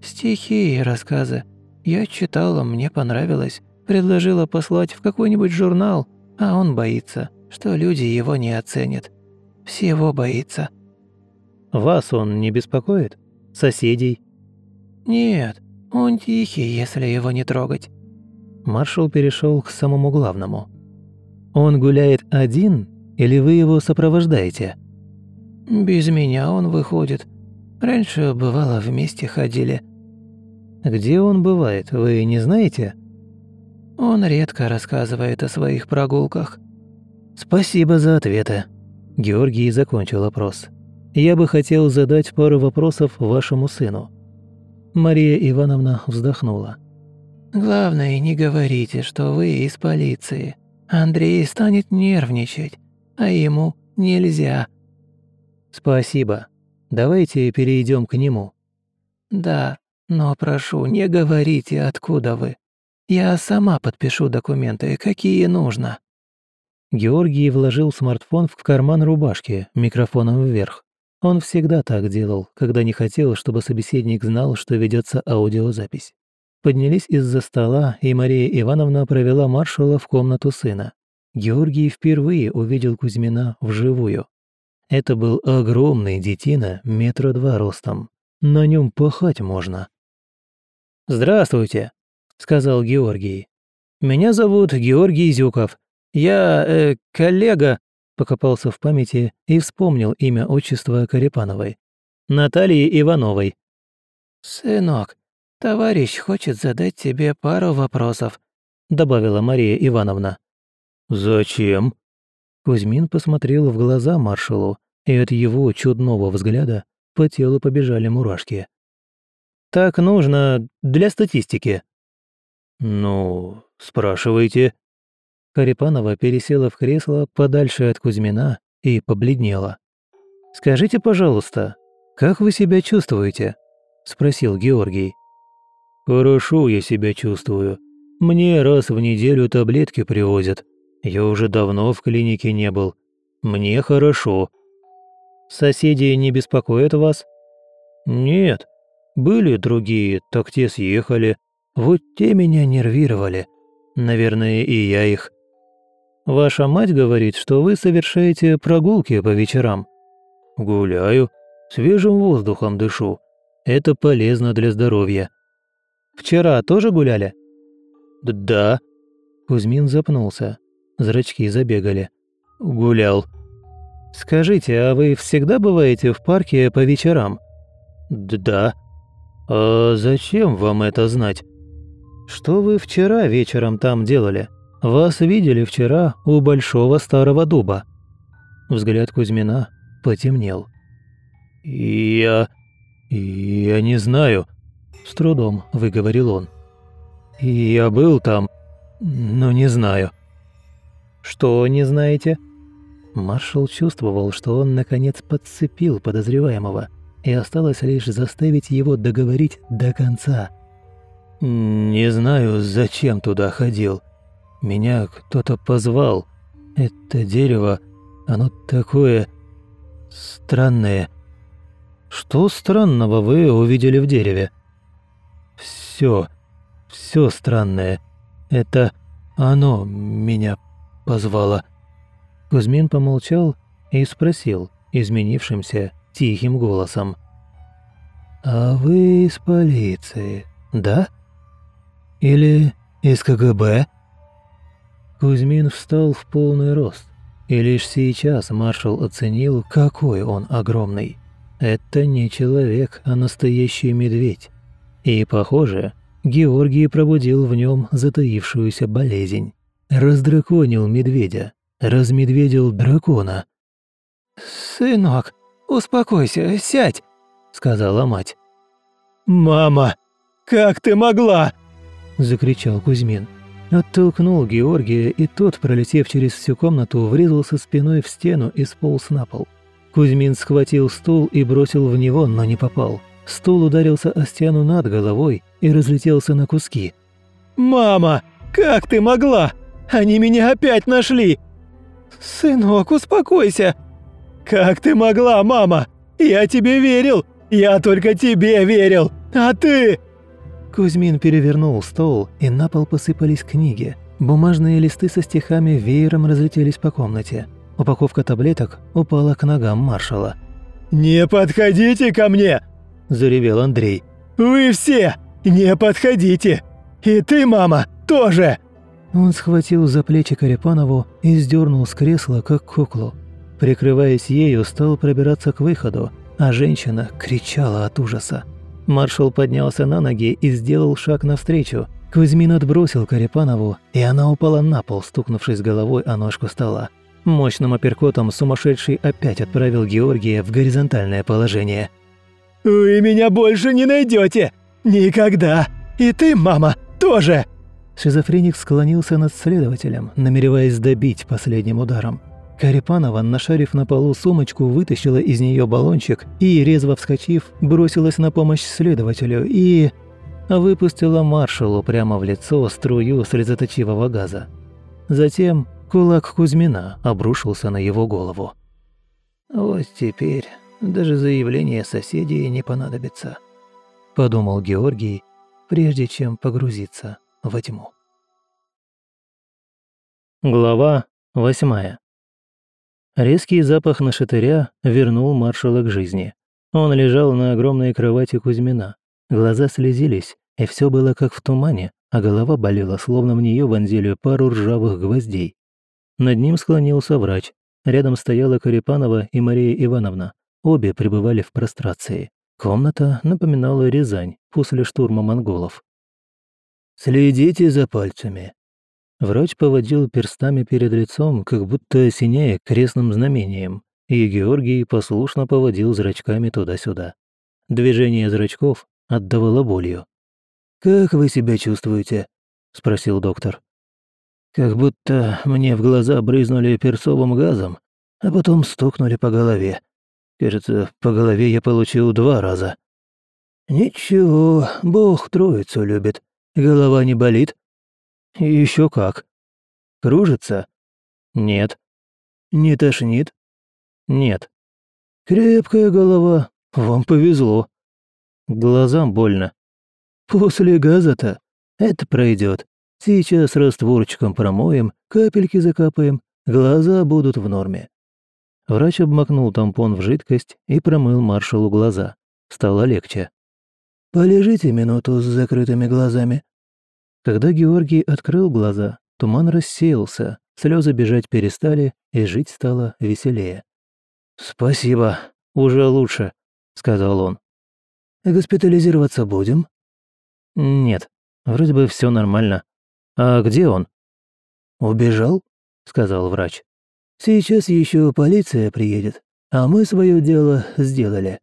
«Стихи и рассказы. Я читала, мне понравилось. Предложила послать в какой-нибудь журнал, а он боится, что люди его не оценят. Всего боится». «Вас он не беспокоит? Соседей?» «Нет, он тихий, если его не трогать». Маршал перешел к самому главному. «Он гуляет один, или вы его сопровождаете?» «Без меня он выходит. Раньше, бывало, вместе ходили». «Где он бывает, вы не знаете?» «Он редко рассказывает о своих прогулках». «Спасибо за ответы». Георгий закончил опрос. «Я бы хотел задать пару вопросов вашему сыну». Мария Ивановна вздохнула. «Главное, не говорите, что вы из полиции. Андрей станет нервничать, а ему нельзя». «Спасибо. Давайте перейдем к нему». «Да, но прошу, не говорите, откуда вы. Я сама подпишу документы, какие нужно». Георгий вложил смартфон в карман рубашки, микрофоном вверх. Он всегда так делал, когда не хотел, чтобы собеседник знал, что ведется аудиозапись. Поднялись из-за стола, и Мария Ивановна провела маршала в комнату сына. Георгий впервые увидел Кузьмина вживую. Это был огромный детина, метра два ростом. На нем пахать можно. «Здравствуйте», — сказал Георгий. «Меня зовут Георгий Зюков. Я, э, коллега», — покопался в памяти и вспомнил имя отчества Карипановой. «Натальи Ивановой». «Сынок, товарищ хочет задать тебе пару вопросов», — добавила Мария Ивановна. «Зачем?» Кузьмин посмотрел в глаза маршалу, и от его чудного взгляда по телу побежали мурашки. Так нужно для статистики». «Ну, спрашивайте». Карипанова пересела в кресло подальше от Кузьмина и побледнела. «Скажите, пожалуйста, как вы себя чувствуете?» – спросил Георгий. «Хорошо я себя чувствую. Мне раз в неделю таблетки привозят. Я уже давно в клинике не был. Мне хорошо». «Соседи не беспокоят вас?» «Нет, были другие, так те съехали. Вот те меня нервировали. Наверное, и я их. Ваша мать говорит, что вы совершаете прогулки по вечерам. Гуляю, свежим воздухом дышу. Это полезно для здоровья. Вчера тоже гуляли? Да. Кузьмин запнулся. Зрачки забегали. Гулял. Скажите, а вы всегда бываете в парке по вечерам? Да. «А зачем вам это знать?» «Что вы вчера вечером там делали? Вас видели вчера у большого старого дуба». Взгляд Кузьмина потемнел. «Я... я не знаю», — с трудом выговорил он. «Я был там, но не знаю». «Что не знаете?» Маршал чувствовал, что он наконец подцепил подозреваемого — и осталось лишь заставить его договорить до конца. «Не знаю, зачем туда ходил. Меня кто-то позвал. Это дерево, оно такое... странное». «Что странного вы увидели в дереве?» «Все, все странное. Это оно меня позвало». Кузьмин помолчал и спросил изменившимся тихим голосом. «А вы из полиции, да? Или из КГБ?» Кузьмин встал в полный рост, и лишь сейчас маршал оценил, какой он огромный. Это не человек, а настоящий медведь. И, похоже, Георгий пробудил в нем затаившуюся болезнь. Раздраконил медведя, размедведил дракона. «Сынок, успокойся, сядь», — сказала мать. «Мама, как ты могла?» — закричал Кузьмин. Оттолкнул Георгия, и тот, пролетев через всю комнату, врезался спиной в стену и сполз на пол. Кузьмин схватил стул и бросил в него, но не попал. Стул ударился о стену над головой и разлетелся на куски. «Мама, как ты могла? Они меня опять нашли!» «Сынок, успокойся!» «Как ты могла, мама? Я тебе верил! Я только тебе верил! А ты...» Кузьмин перевернул стол, и на пол посыпались книги. Бумажные листы со стихами веером разлетелись по комнате. Упаковка таблеток упала к ногам маршала. «Не подходите ко мне!» – заревел Андрей. «Вы все! Не подходите! И ты, мама, тоже!» Он схватил за плечи Карипанову и сдернул с кресла, как куклу. Прикрываясь ею, стал пробираться к выходу, а женщина кричала от ужаса. Маршал поднялся на ноги и сделал шаг навстречу. Кузьмин отбросил Карипанову, и она упала на пол, стукнувшись головой о ножку стола. Мощным апперкотом сумасшедший опять отправил Георгия в горизонтальное положение. «Вы меня больше не найдете! Никогда! И ты, мама, тоже!» Шизофреник склонился над следователем, намереваясь добить последним ударом. Карипанова, нашарив на полу сумочку, вытащила из нее баллончик и, резво вскочив, бросилась на помощь следователю и... выпустила маршалу прямо в лицо струю слезоточивого газа. Затем Кулак Кузьмина обрушился на его голову. «Вот теперь даже заявление соседей не понадобится», – подумал Георгий, прежде чем погрузиться во тьму. Глава восьмая. Резкий запах нашатыря вернул маршала к жизни. Он лежал на огромной кровати Кузьмина. Глаза слезились, и все было как в тумане, а голова болела, словно в нее вонзили пару ржавых гвоздей. Над ним склонился врач. Рядом стояла Карипанова и Мария Ивановна. Обе пребывали в прострации. Комната напоминала Рязань после штурма монголов. «Следите за пальцами». Врач поводил перстами перед лицом, как будто осеняя крестным знамением, и Георгий послушно поводил зрачками туда-сюда. Движение зрачков отдавало болью. «Как вы себя чувствуете?» – спросил доктор. Как будто мне в глаза брызнули перцовым газом, а потом стукнули по голове. Кажется, по голове я получил два раза. Ничего, Бог троицу любит. Голова не болит? Еще как. Кружится? Нет. Не тошнит? Нет. Крепкая голова, вам повезло. Глазам больно. После газа-то это пройдет. Сейчас растворчиком промоем, капельки закапаем, глаза будут в норме». Врач обмакнул тампон в жидкость и промыл маршалу глаза. Стало легче. «Полежите минуту с закрытыми глазами». Когда Георгий открыл глаза, туман рассеялся, слезы бежать перестали, и жить стало веселее. «Спасибо, уже лучше», — сказал он. «Госпитализироваться будем?» «Нет, вроде бы все нормально. «А где он?» «Убежал», — сказал врач. «Сейчас еще полиция приедет, а мы свое дело сделали».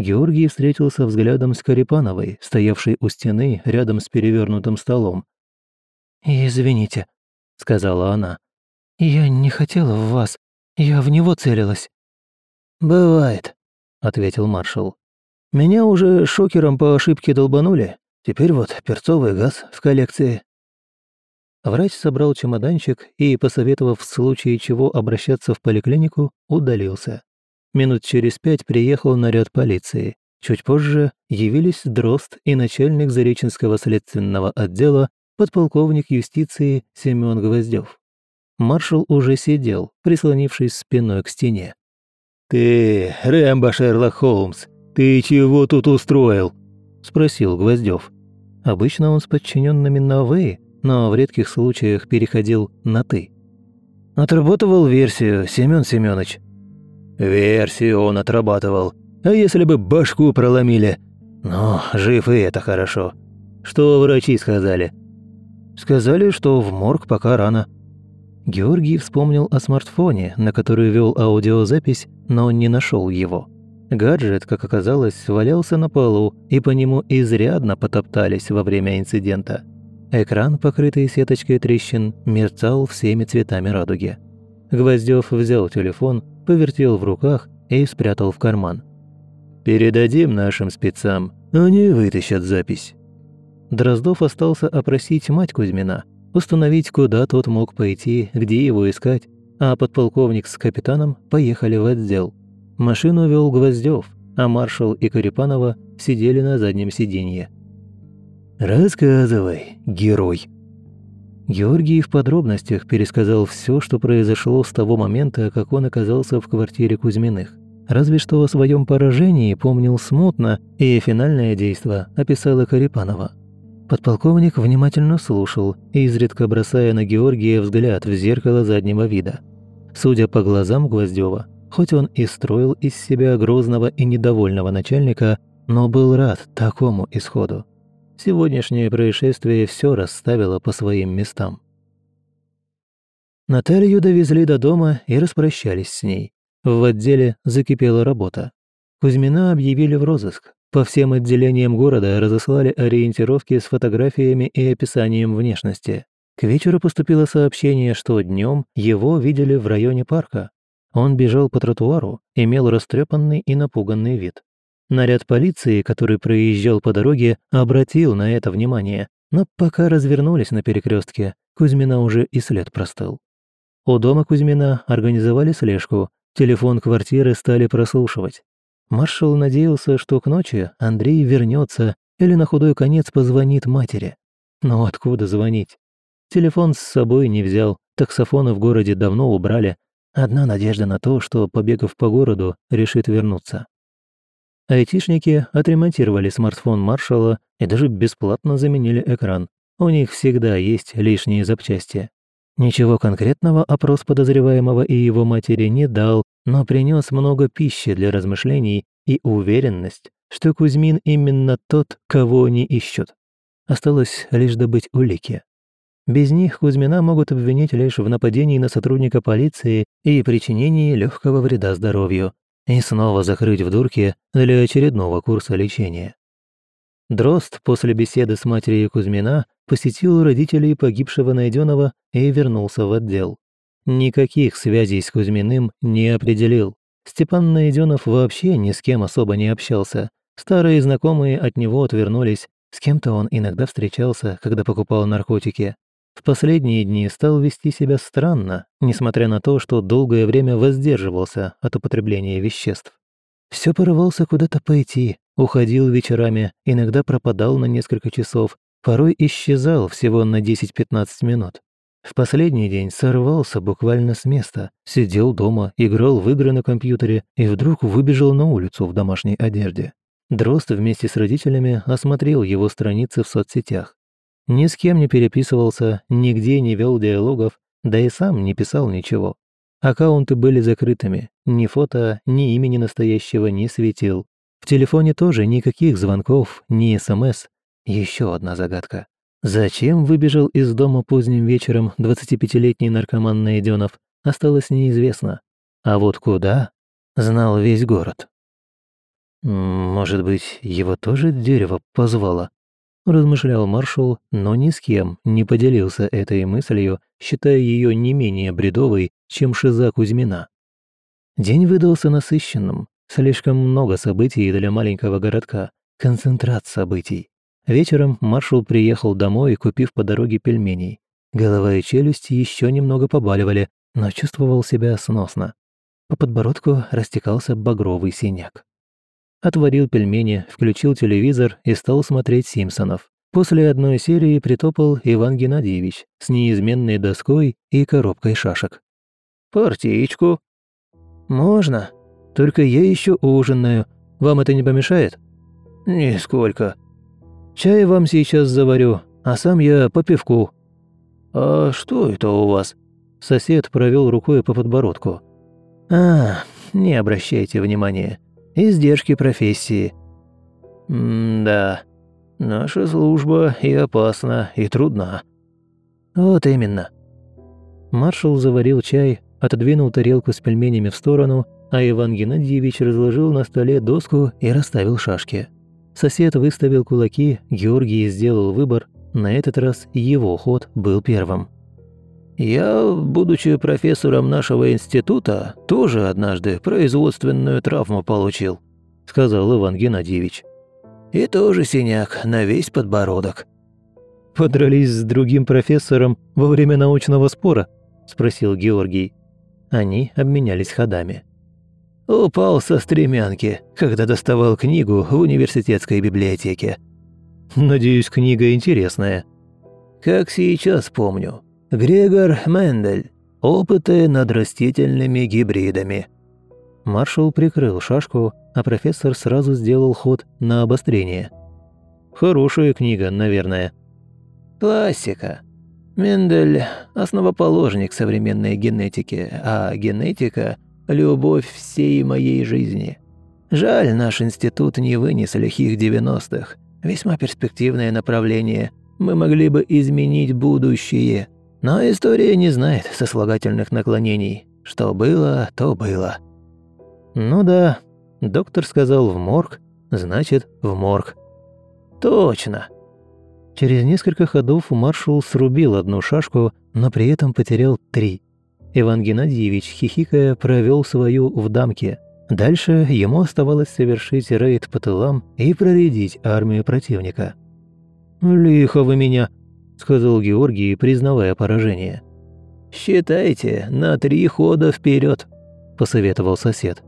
Георгий встретился взглядом с Карипановой, стоявшей у стены рядом с перевернутым столом. «Извините», — сказала она. «Я не хотела в вас. Я в него целилась». «Бывает», — ответил маршал. «Меня уже шокером по ошибке долбанули. Теперь вот перцовый газ в коллекции. Врач собрал чемоданчик и, посоветовав в случае чего обращаться в поликлинику, удалился. Минут через пять приехал наряд полиции. Чуть позже явились Дрозд и начальник Зареченского следственного отдела подполковник юстиции Семен Гвоздев. маршал уже сидел, прислонившись спиной к стене. «Ты, Рэмбо Шерлок Холмс, ты чего тут устроил?» – спросил Гвоздев. Обычно он с подчиненными на «вы», но в редких случаях переходил на «ты». «Отрабатывал версию, Семён Семёныч». «Версию он отрабатывал. А если бы башку проломили? Ну, жив и это хорошо. Что врачи сказали?» «Сказали, что в морг пока рано». Георгий вспомнил о смартфоне, на который вел аудиозапись, но не нашел его. Гаджет, как оказалось, валялся на полу, и по нему изрядно потоптались во время инцидента. Экран, покрытый сеточкой трещин, мерцал всеми цветами радуги. Гвоздев взял телефон, повертел в руках и спрятал в карман. «Передадим нашим спецам, они вытащат запись». Дроздов остался опросить мать Кузьмина, установить, куда тот мог пойти, где его искать, а подполковник с капитаном поехали в отдел. Машину вел Гвоздев, а маршал и Карипанова сидели на заднем сиденье. «Рассказывай, герой!» Георгий в подробностях пересказал все, что произошло с того момента, как он оказался в квартире Кузьминых. Разве что о своем поражении помнил смутно, и финальное действо описала Карипанова. Подполковник внимательно слушал, изредка бросая на Георгия взгляд в зеркало заднего вида. Судя по глазам Гвоздева, хоть он и строил из себя грозного и недовольного начальника, но был рад такому исходу. Сегодняшнее происшествие все расставило по своим местам. Наталью довезли до дома и распрощались с ней. В отделе закипела работа. Кузьмина объявили в розыск. По всем отделениям города разослали ориентировки с фотографиями и описанием внешности. К вечеру поступило сообщение, что днем его видели в районе парка. Он бежал по тротуару, имел растрепанный и напуганный вид. Наряд полиции, который проезжал по дороге, обратил на это внимание, но пока развернулись на перекрестке, Кузьмина уже и след простыл. У дома Кузьмина организовали слежку, Телефон квартиры стали прослушивать. Маршал надеялся, что к ночи Андрей вернется или на худой конец позвонит матери. Но откуда звонить? Телефон с собой не взял, таксофоны в городе давно убрали. Одна надежда на то, что, побегав по городу, решит вернуться. Айтишники отремонтировали смартфон маршала и даже бесплатно заменили экран. У них всегда есть лишние запчасти. Ничего конкретного опрос подозреваемого и его матери не дал, но принес много пищи для размышлений и уверенность, что Кузьмин именно тот, кого они ищут. Осталось лишь добыть улики. Без них Кузьмина могут обвинить лишь в нападении на сотрудника полиции и причинении легкого вреда здоровью, и снова закрыть в дурке для очередного курса лечения. Дрозд после беседы с матерью Кузьмина посетил родителей погибшего Найденова и вернулся в отдел. Никаких связей с Кузьминым не определил. Степан Найденов вообще ни с кем особо не общался. Старые знакомые от него отвернулись, с кем-то он иногда встречался, когда покупал наркотики. В последние дни стал вести себя странно, несмотря на то, что долгое время воздерживался от употребления веществ. Все порывался куда-то пойти, Уходил вечерами, иногда пропадал на несколько часов, порой исчезал всего на 10-15 минут. В последний день сорвался буквально с места, сидел дома, играл в игры на компьютере и вдруг выбежал на улицу в домашней одежде. Дрозд вместе с родителями осмотрел его страницы в соцсетях. Ни с кем не переписывался, нигде не вел диалогов, да и сам не писал ничего. Аккаунты были закрытыми, ни фото, ни имени настоящего не светил. В телефоне тоже никаких звонков, ни СМС. Еще одна загадка. Зачем выбежал из дома поздним вечером 25-летний наркоман Найденов, осталось неизвестно. А вот куда, знал весь город. «Может быть, его тоже дерево позвало?» Размышлял маршал, но ни с кем не поделился этой мыслью, считая ее не менее бредовой, чем шиза Кузьмина. День выдался насыщенным, Слишком много событий для маленького городка. Концентрат событий. Вечером маршал приехал домой, купив по дороге пельменей. Голова и челюсть еще немного побаливали, но чувствовал себя сносно. По подбородку растекался багровый синяк. Отварил пельмени, включил телевизор и стал смотреть «Симпсонов». После одной серии притопал Иван Геннадьевич с неизменной доской и коробкой шашек. «Партиечку». «Можно. Только я еще ужинаю. Вам это не помешает?» «Нисколько». «Чай вам сейчас заварю, а сам я по пивку». «А что это у вас?» Сосед провел рукой по подбородку. «А, не обращайте внимания. Издержки профессии». «М-да, наша служба и опасна, и трудна». «Вот именно». Маршал заварил чай, отодвинул тарелку с пельменями в сторону, а Иван Геннадьевич разложил на столе доску и расставил шашки. Сосед выставил кулаки, Георгий сделал выбор, на этот раз его ход был первым. «Я, будучи профессором нашего института, тоже однажды производственную травму получил», – сказал Иван Геннадьевич. «И тоже синяк на весь подбородок». «Подрались с другим профессором во время научного спора?» – спросил Георгий. Они обменялись ходами. «Упал со стремянки, когда доставал книгу в университетской библиотеке». «Надеюсь, книга интересная». «Как сейчас помню. Грегор Мендель. Опыты над растительными гибридами». Маршал прикрыл шашку, а профессор сразу сделал ход на обострение. «Хорошая книга, наверное». «Классика. Мендель – основоположник современной генетики, а генетика – любовь всей моей жизни. Жаль, наш институт не вынес лихих 90-х. Весьма перспективное направление. Мы могли бы изменить будущее». Но история не знает сослагательных наклонений. Что было, то было. Ну да, доктор сказал в морг, значит, в морг. Точно. Через несколько ходов маршал срубил одну шашку, но при этом потерял три. Иван Геннадьевич, хихикая, провел свою в дамке. Дальше ему оставалось совершить рейд по тылам и проредить армию противника. «Лихо вы меня!» Сказал Георгий, признавая поражение. «Считайте, на три хода вперед, посоветовал сосед.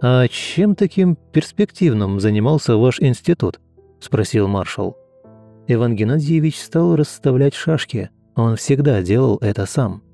«А чем таким перспективным занимался ваш институт?» – спросил маршал. Иван Геннадьевич стал расставлять шашки. Он всегда делал это сам.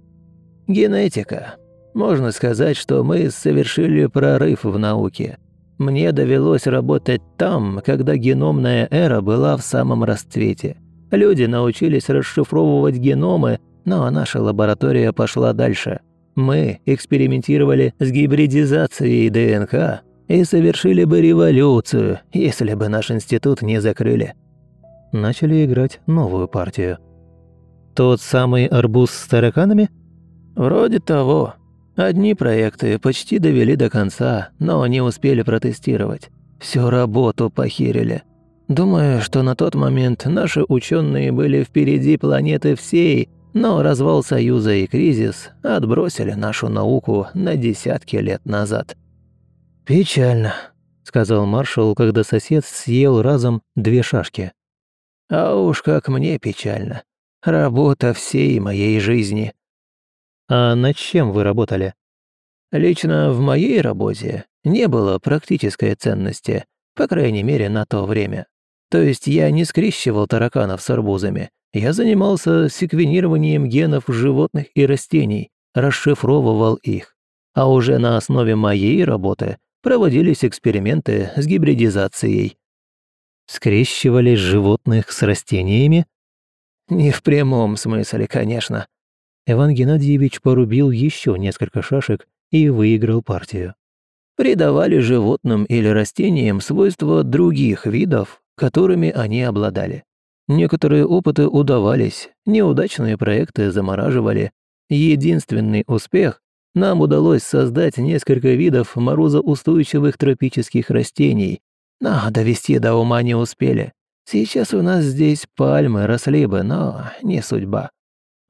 «Генетика. Можно сказать, что мы совершили прорыв в науке. Мне довелось работать там, когда геномная эра была в самом расцвете – Люди научились расшифровывать геномы, но наша лаборатория пошла дальше. Мы экспериментировали с гибридизацией ДНК и совершили бы революцию, если бы наш институт не закрыли. Начали играть новую партию. Тот самый арбуз с тараканами? Вроде того. Одни проекты почти довели до конца, но не успели протестировать. Всю работу похерили. Думаю, что на тот момент наши ученые были впереди планеты всей, но развал Союза и кризис отбросили нашу науку на десятки лет назад. «Печально», — сказал маршал, когда сосед съел разом две шашки. «А уж как мне печально. Работа всей моей жизни». «А над чем вы работали?» «Лично в моей работе не было практической ценности, по крайней мере, на то время. То есть я не скрещивал тараканов с арбузами. Я занимался секвенированием генов животных и растений, расшифровывал их. А уже на основе моей работы проводились эксперименты с гибридизацией. Скрещивали животных с растениями? Не в прямом смысле, конечно. Иван Геннадьевич порубил еще несколько шашек и выиграл партию. Придавали животным или растениям свойства других видов которыми они обладали. Некоторые опыты удавались, неудачные проекты замораживали. Единственный успех – нам удалось создать несколько видов морозоустойчивых тропических растений. Но довести до ума не успели. Сейчас у нас здесь пальмы росли бы, но не судьба.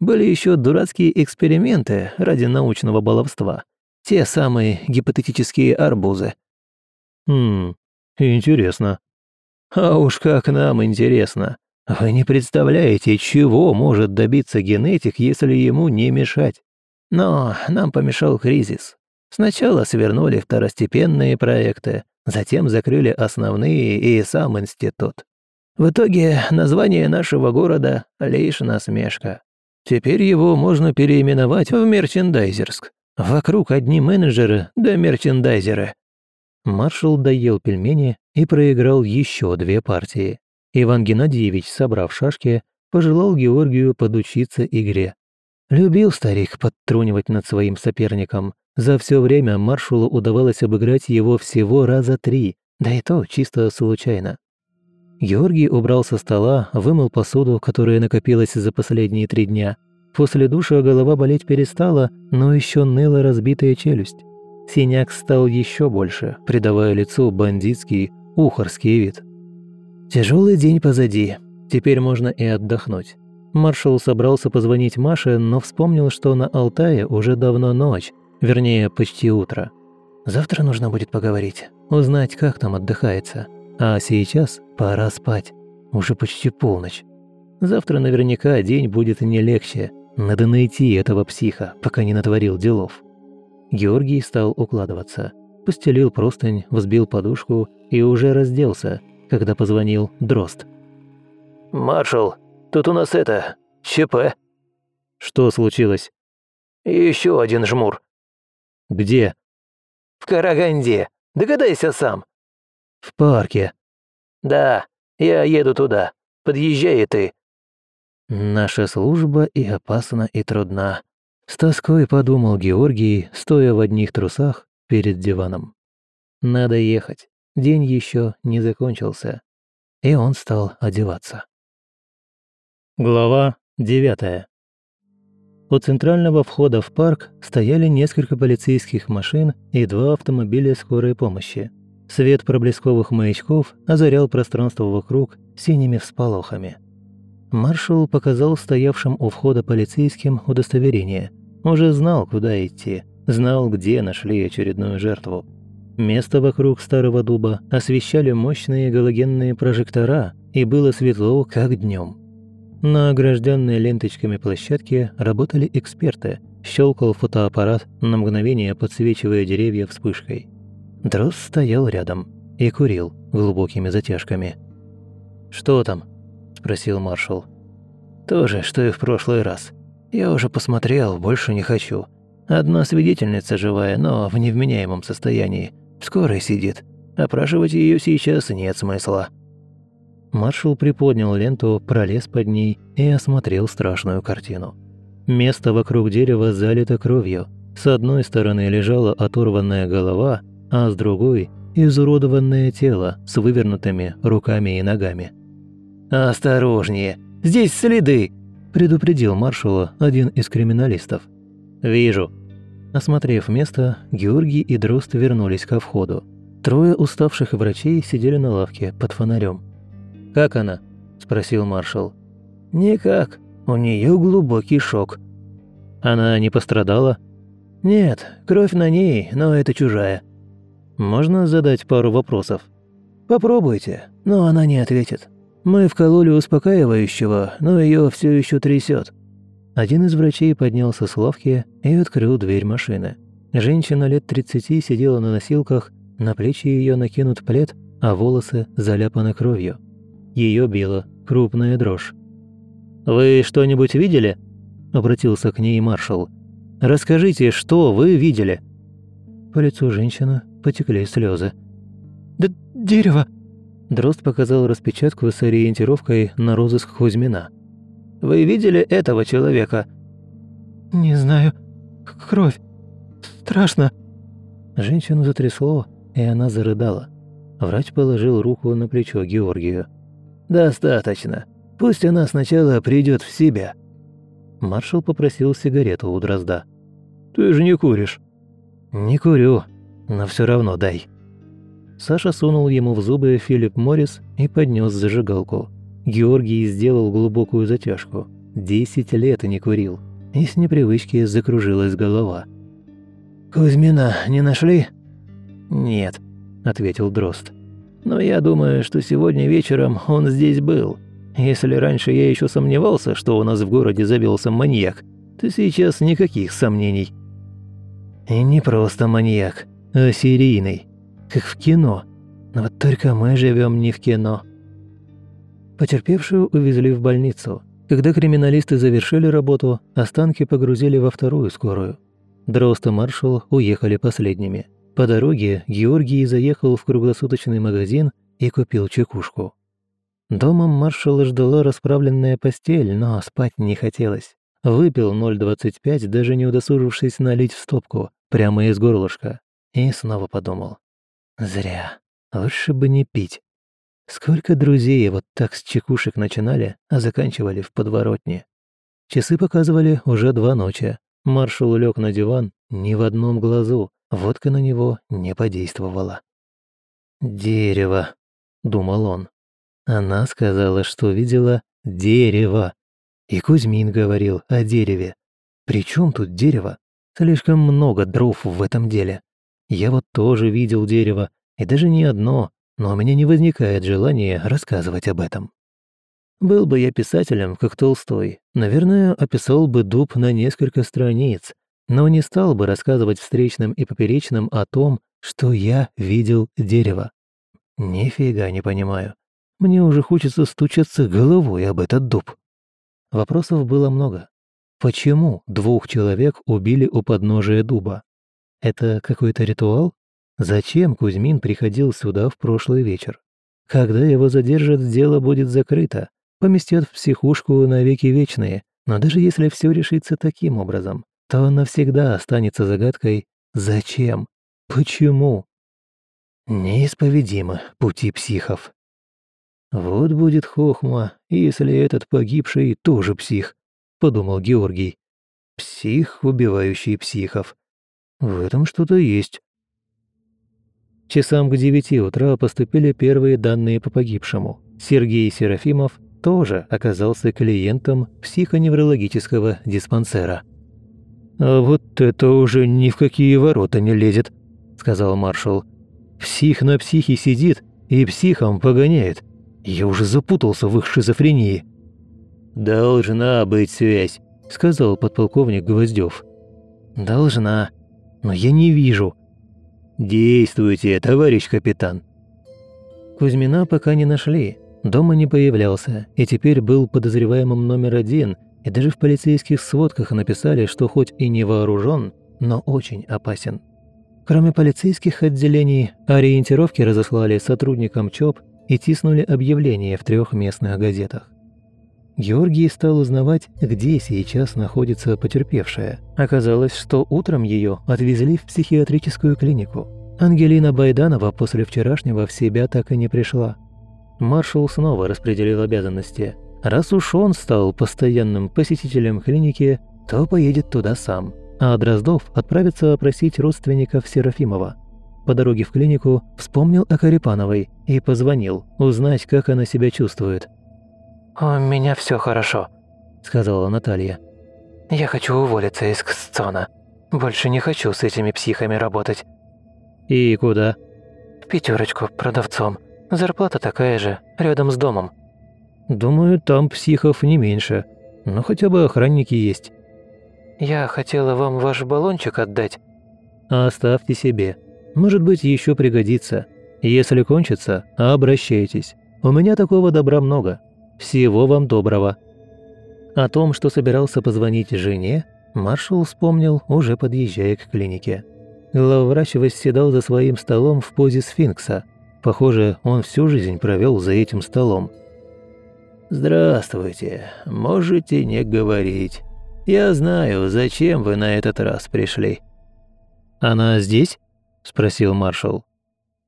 Были еще дурацкие эксперименты ради научного баловства. Те самые гипотетические арбузы. Хм, интересно. А уж как нам интересно. Вы не представляете, чего может добиться генетик, если ему не мешать. Но нам помешал кризис. Сначала свернули второстепенные проекты, затем закрыли основные и сам институт. В итоге название нашего города – лишь насмешка. Теперь его можно переименовать в Мерчендайзерск. Вокруг одни менеджеры да мерчендайзеры. Маршал доел пельмени и проиграл еще две партии. Иван Геннадьевич, собрав шашки, пожелал Георгию подучиться игре. Любил старик подтрунивать над своим соперником. За все время маршалу удавалось обыграть его всего раза три, да и то чисто случайно. Георгий убрал со стола, вымыл посуду, которая накопилась за последние три дня. После душа голова болеть перестала, но еще ныла разбитая челюсть. Синяк стал еще больше, придавая лицу бандитский, ухарский вид. Тяжелый день позади, теперь можно и отдохнуть. Маршал собрался позвонить Маше, но вспомнил, что на Алтае уже давно ночь, вернее, почти утро. Завтра нужно будет поговорить, узнать, как там отдыхается. А сейчас пора спать. Уже почти полночь. Завтра наверняка день будет не легче. Надо найти этого психа, пока не натворил делов. Георгий стал укладываться. Постелил простынь, взбил подушку и уже разделся, когда позвонил Дрозд. «Маршал, тут у нас это... ЧП». «Что случилось?» «Еще один жмур». «Где?» «В Караганде. Догадайся сам». «В парке». «Да, я еду туда. Подъезжай и ты». «Наша служба и опасна, и трудна», — с тоской подумал Георгий, стоя в одних трусах перед диваном. «Надо ехать. День еще не закончился». И он стал одеваться. Глава девятая. У центрального входа в парк стояли несколько полицейских машин и два автомобиля скорой помощи. Свет проблесковых маячков озарял пространство вокруг синими всполохами. Маршал показал стоявшим у входа полицейским удостоверение. Уже знал, куда идти, знал, где нашли очередную жертву. Место вокруг старого дуба освещали мощные галогенные прожектора, и было светло, как днем. На огражденной ленточками площадке работали эксперты. Щелкал фотоаппарат, на мгновение подсвечивая деревья вспышкой. Дрозд стоял рядом и курил глубокими затяжками. «Что там?» – спросил маршал. «То же, что и в прошлый раз. Я уже посмотрел, больше не хочу. Одна свидетельница живая, но в невменяемом состоянии. В скорой сидит. Опрашивать ее сейчас нет смысла». Маршал приподнял ленту, пролез под ней и осмотрел страшную картину. Место вокруг дерева залито кровью. С одной стороны лежала оторванная голова, а с другой – изуродованное тело с вывернутыми руками и ногами. «Осторожнее! Здесь следы!» – предупредил маршала один из криминалистов. «Вижу». Осмотрев место, Георгий и Дрозд вернулись ко входу. Трое уставших врачей сидели на лавке под фонарем. «Как она?» – спросил маршал. «Никак. У нее глубокий шок». «Она не пострадала?» «Нет, кровь на ней, но это чужая». Можно задать пару вопросов? Попробуйте, но она не ответит. Мы вкололи успокаивающего, но ее все еще трясет. Один из врачей поднялся с лавки и открыл дверь машины. Женщина лет 30 сидела на носилках, на плечи ее накинут плед, а волосы заляпаны кровью. Ее била крупная дрожь. «Вы что-нибудь видели?» – обратился к ней маршал. «Расскажите, что вы видели?» По лицу женщины потекли слезы. «Да дерево!» Дрозд показал распечатку с ориентировкой на розыск Кузьмина. «Вы видели этого человека?» «Не знаю. Кровь. Страшно». Женщину затрясло, и она зарыдала. Врач положил руку на плечо Георгию. «Достаточно. Пусть она сначала придет в себя». Маршал попросил сигарету у Дрозда. «Ты же не куришь». «Не курю но все равно дай». Саша сунул ему в зубы Филипп Моррис и поднес зажигалку. Георгий сделал глубокую затяжку. Десять лет не курил. И с непривычки закружилась голова. «Кузьмина не нашли?» «Нет», — ответил Дрозд. «Но я думаю, что сегодня вечером он здесь был. Если раньше я еще сомневался, что у нас в городе завелся маньяк, то сейчас никаких сомнений». «И не просто маньяк», а серийный, как в кино. Но вот только мы живем не в кино. Потерпевшую увезли в больницу. Когда криминалисты завершили работу, останки погрузили во вторую скорую. Дрозд и маршал уехали последними. По дороге Георгий заехал в круглосуточный магазин и купил чекушку. Дома маршала ждала расправленная постель, но спать не хотелось. Выпил 0,25, даже не удосужившись налить в стопку, прямо из горлышка. И снова подумал. Зря. Лучше бы не пить. Сколько друзей вот так с чекушек начинали, а заканчивали в подворотне. Часы показывали уже два ночи. Маршал лег на диван ни в одном глазу, водка на него не подействовала. «Дерево», — думал он. Она сказала, что видела дерево. И Кузьмин говорил о дереве. При чем тут дерево? Слишком много дров в этом деле. Я вот тоже видел дерево, и даже не одно, но у меня не возникает желания рассказывать об этом. Был бы я писателем, как Толстой, наверное, описал бы дуб на несколько страниц, но не стал бы рассказывать встречным и поперечным о том, что я видел дерево. Нифига не понимаю. Мне уже хочется стучаться головой об этот дуб. Вопросов было много. Почему двух человек убили у подножия дуба? Это какой-то ритуал? Зачем Кузьмин приходил сюда в прошлый вечер? Когда его задержат, дело будет закрыто, поместят в психушку навеки вечные. Но даже если все решится таким образом, то навсегда останется загадкой «Зачем? Почему?» Неисповедимы пути психов. «Вот будет хохма, если этот погибший тоже псих», — подумал Георгий. «Псих, убивающий психов. В этом что-то есть». Часам к девяти утра поступили первые данные по погибшему. Сергей Серафимов тоже оказался клиентом психоневрологического диспансера. «А вот это уже ни в какие ворота не лезет», — сказал маршал. «Псих на психе сидит и психом погоняет. Я уже запутался в их шизофрении». «Должна быть связь», — сказал подполковник Гвоздев. «Должна, но я не вижу». «Действуйте, товарищ капитан». Кузьмина пока не нашли, дома не появлялся и теперь был подозреваемым номер один, и даже в полицейских сводках написали, что хоть и не вооружен, но очень опасен. Кроме полицейских отделений, ориентировки разослали сотрудникам ЧОП и тиснули объявления в трех местных газетах. Георгий стал узнавать, где сейчас находится потерпевшая. Оказалось, что утром ее отвезли в психиатрическую клинику. Ангелина Байданова после вчерашнего в себя так и не пришла. Маршал снова распределил обязанности. Раз уж он стал постоянным посетителем клиники, то поедет туда сам. А Дроздов отправится опросить родственников Серафимова – по дороге в клинику вспомнил о Карипановой и позвонил, узнать, как она себя чувствует. «У меня все хорошо», – сказала Наталья. «Я хочу уволиться из КСЦОНа. Больше не хочу с этими психами работать». «И куда?» «В пятерочку продавцом. Зарплата такая же, рядом с домом». «Думаю, там психов не меньше. Но хотя бы охранники есть». «Я хотела вам ваш баллончик отдать». «Оставьте себе», может быть, еще пригодится. Если кончится, обращайтесь. У меня такого добра много. Всего вам доброго». О том, что собирался позвонить жене, маршал вспомнил, уже подъезжая к клинике. Главврач восседал за своим столом в позе сфинкса. Похоже, он всю жизнь провел за этим столом. «Здравствуйте. Можете не говорить. Я знаю, зачем вы на этот раз пришли». «Она здесь?» – спросил маршал.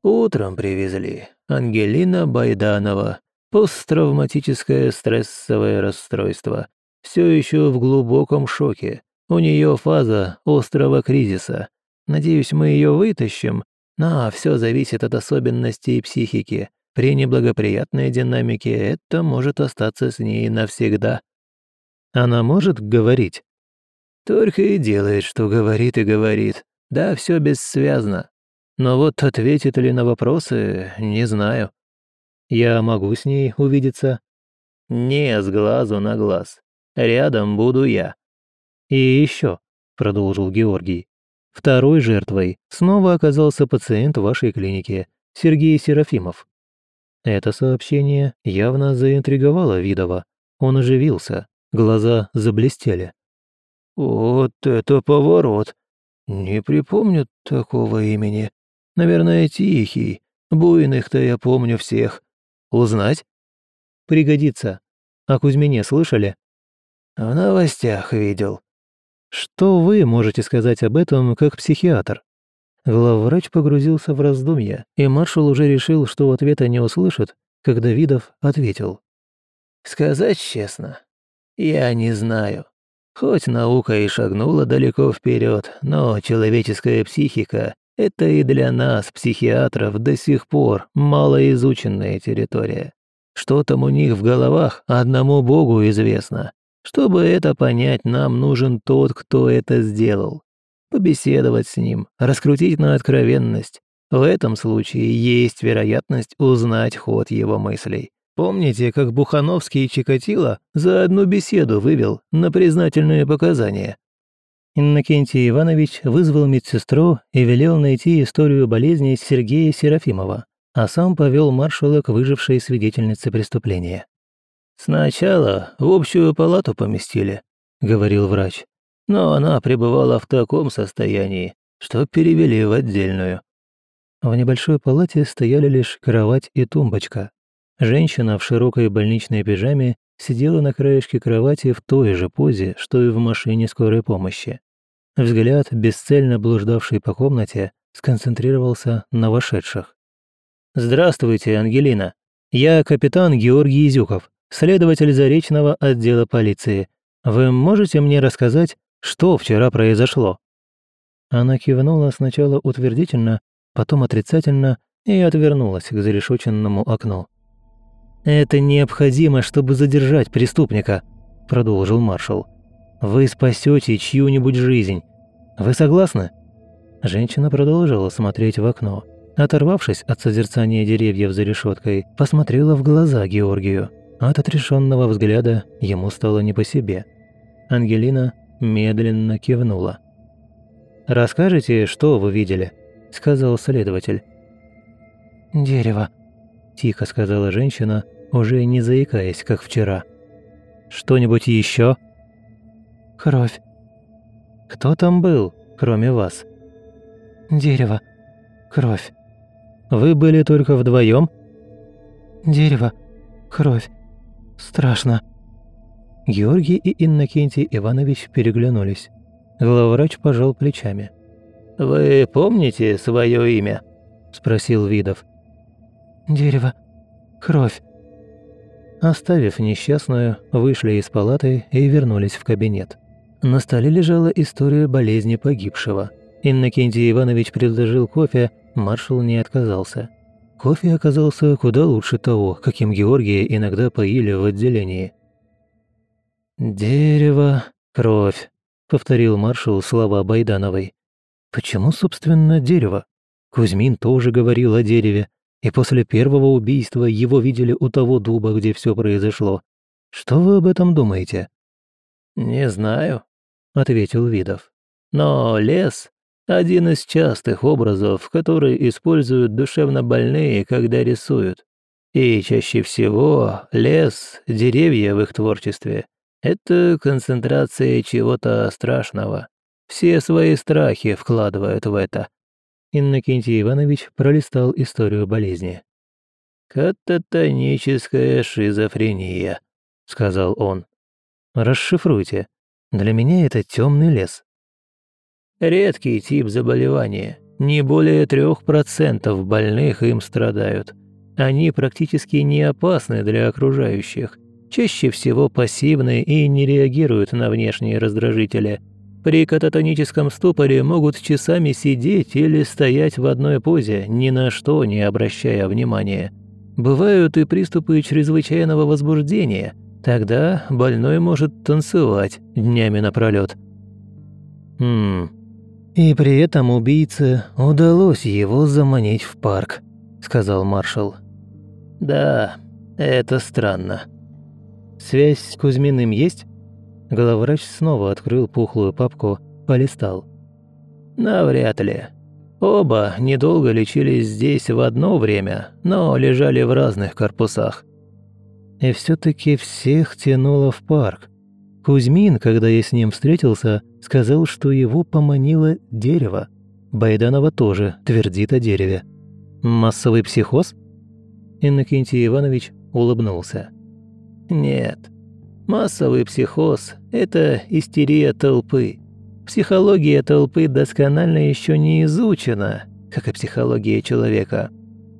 «Утром привезли. Ангелина Байданова. Посттравматическое стрессовое расстройство. Все еще в глубоком шоке. У нее фаза острого кризиса. Надеюсь, мы ее вытащим, но все зависит от особенностей психики. При неблагоприятной динамике это может остаться с ней навсегда». «Она может говорить?» «Только и делает, что говорит и говорит. Да, все бессвязно. Но вот ответит ли на вопросы, не знаю. Я могу с ней увидеться? Не с глазу на глаз. Рядом буду я. И еще, продолжил Георгий, второй жертвой снова оказался пациент вашей клиники, Сергей Серафимов. Это сообщение явно заинтриговало Видова. Он оживился, глаза заблестели. «Вот это поворот! Не припомню такого имени. Наверное, Тихий. Буйных-то я помню всех. Узнать?» «Пригодится. О Кузьмине слышали?» «В новостях видел». «Что вы можете сказать об этом как психиатр?» Главврач погрузился в раздумья, и маршал уже решил, что ответа не услышит, когда Видов ответил. «Сказать честно, я не знаю. Хоть наука и шагнула далеко вперед, но человеческая психика – это и для нас, психиатров, до сих пор малоизученная территория. Что там у них в головах, одному Богу известно. Чтобы это понять, нам нужен тот, кто это сделал побеседовать с ним, раскрутить на откровенность. В этом случае есть вероятность узнать ход его мыслей. Помните, как Бухановский и Чикатило за одну беседу вывел на признательные показания? Иннокентий Иванович вызвал медсестру и велел найти историю болезни Сергея Серафимова, а сам повел маршала к выжившей свидетельнице преступления. «Сначала в общую палату поместили», — говорил врач но она пребывала в таком состоянии, что перевели в отдельную. В небольшой палате стояли лишь кровать и тумбочка. Женщина в широкой больничной пижаме сидела на краешке кровати в той же позе, что и в машине скорой помощи. Взгляд, бесцельно блуждавший по комнате, сконцентрировался на вошедших. «Здравствуйте, Ангелина. Я капитан Георгий Изюков, следователь Заречного отдела полиции. Вы можете мне рассказать, что вчера произошло?» Она кивнула сначала утвердительно, потом отрицательно и отвернулась к зарешоченному окну. «Это необходимо, чтобы задержать преступника», – продолжил маршал. «Вы спасете чью-нибудь жизнь. Вы согласны?» Женщина продолжала смотреть в окно. Оторвавшись от созерцания деревьев за решеткой, посмотрела в глаза Георгию. От отрешенного взгляда ему стало не по себе. Ангелина медленно кивнула. «Расскажите, что вы видели?» – сказал следователь. «Дерево», – тихо сказала женщина, уже не заикаясь, как вчера. «Что-нибудь еще? «Кровь». «Кто там был, кроме вас?» «Дерево. Кровь». «Вы были только вдвоем? «Дерево. Кровь. Страшно». Георгий и Иннокентий Иванович переглянулись. Главврач пожал плечами. «Вы помните свое имя?» – спросил Видов. «Дерево. Кровь». Оставив несчастную, вышли из палаты и вернулись в кабинет. На столе лежала история болезни погибшего. Иннокентий Иванович предложил кофе, маршал не отказался. Кофе оказался куда лучше того, каким Георгия иногда поили в отделении – «Дерево, кровь», — повторил маршал слова Байдановой. «Почему, собственно, дерево? Кузьмин тоже говорил о дереве, и после первого убийства его видели у того дуба, где все произошло. Что вы об этом думаете?» «Не знаю», — ответил Видов. «Но лес — один из частых образов, которые используют душевно больные, когда рисуют. И чаще всего лес, деревья в их творчестве это концентрация чего-то страшного. Все свои страхи вкладывают в это. Иннокентий Иванович пролистал историю болезни. «Кататоническая шизофрения», — сказал он. «Расшифруйте. Для меня это темный лес». Редкий тип заболевания. Не более трех процентов больных им страдают. Они практически не опасны для окружающих чаще всего пассивны и не реагируют на внешние раздражители. При кататоническом ступоре могут часами сидеть или стоять в одной позе, ни на что не обращая внимания. Бывают и приступы чрезвычайного возбуждения. Тогда больной может танцевать днями напролёт. Хм. И при этом убийце удалось его заманить в парк, сказал маршал. Да, это странно. «Связь с Кузьминым есть?» Главврач снова открыл пухлую папку, полистал. «Навряд ли. Оба недолго лечились здесь в одно время, но лежали в разных корпусах. И все таки всех тянуло в парк. Кузьмин, когда я с ним встретился, сказал, что его поманило дерево. Байданова тоже твердит о дереве. Массовый психоз? Иннокентий Иванович улыбнулся. Нет. Массовый психоз – это истерия толпы. Психология толпы досконально еще не изучена, как и психология человека.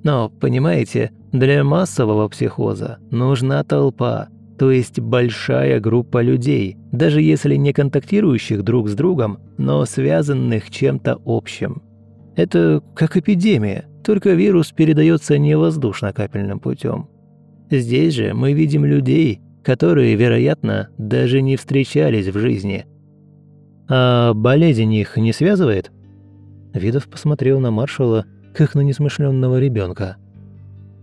Но, понимаете, для массового психоза нужна толпа, то есть большая группа людей, даже если не контактирующих друг с другом, но связанных чем-то общим. Это как эпидемия, только вирус передается не воздушно-капельным путем. Здесь же мы видим людей, которые, вероятно, даже не встречались в жизни – «А болезнь их не связывает?» Видов посмотрел на маршала, как на несмышленного ребенка.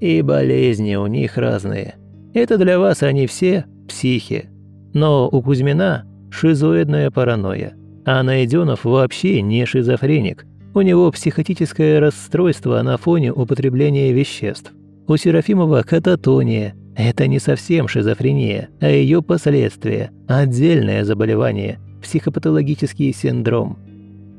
«И болезни у них разные. Это для вас они все психи. Но у Кузьмина шизоидная паранойя, а Найденов вообще не шизофреник. У него психотическое расстройство на фоне употребления веществ. У Серафимова кататония. Это не совсем шизофрения, а ее последствия, отдельное заболевание – психопатологический синдром.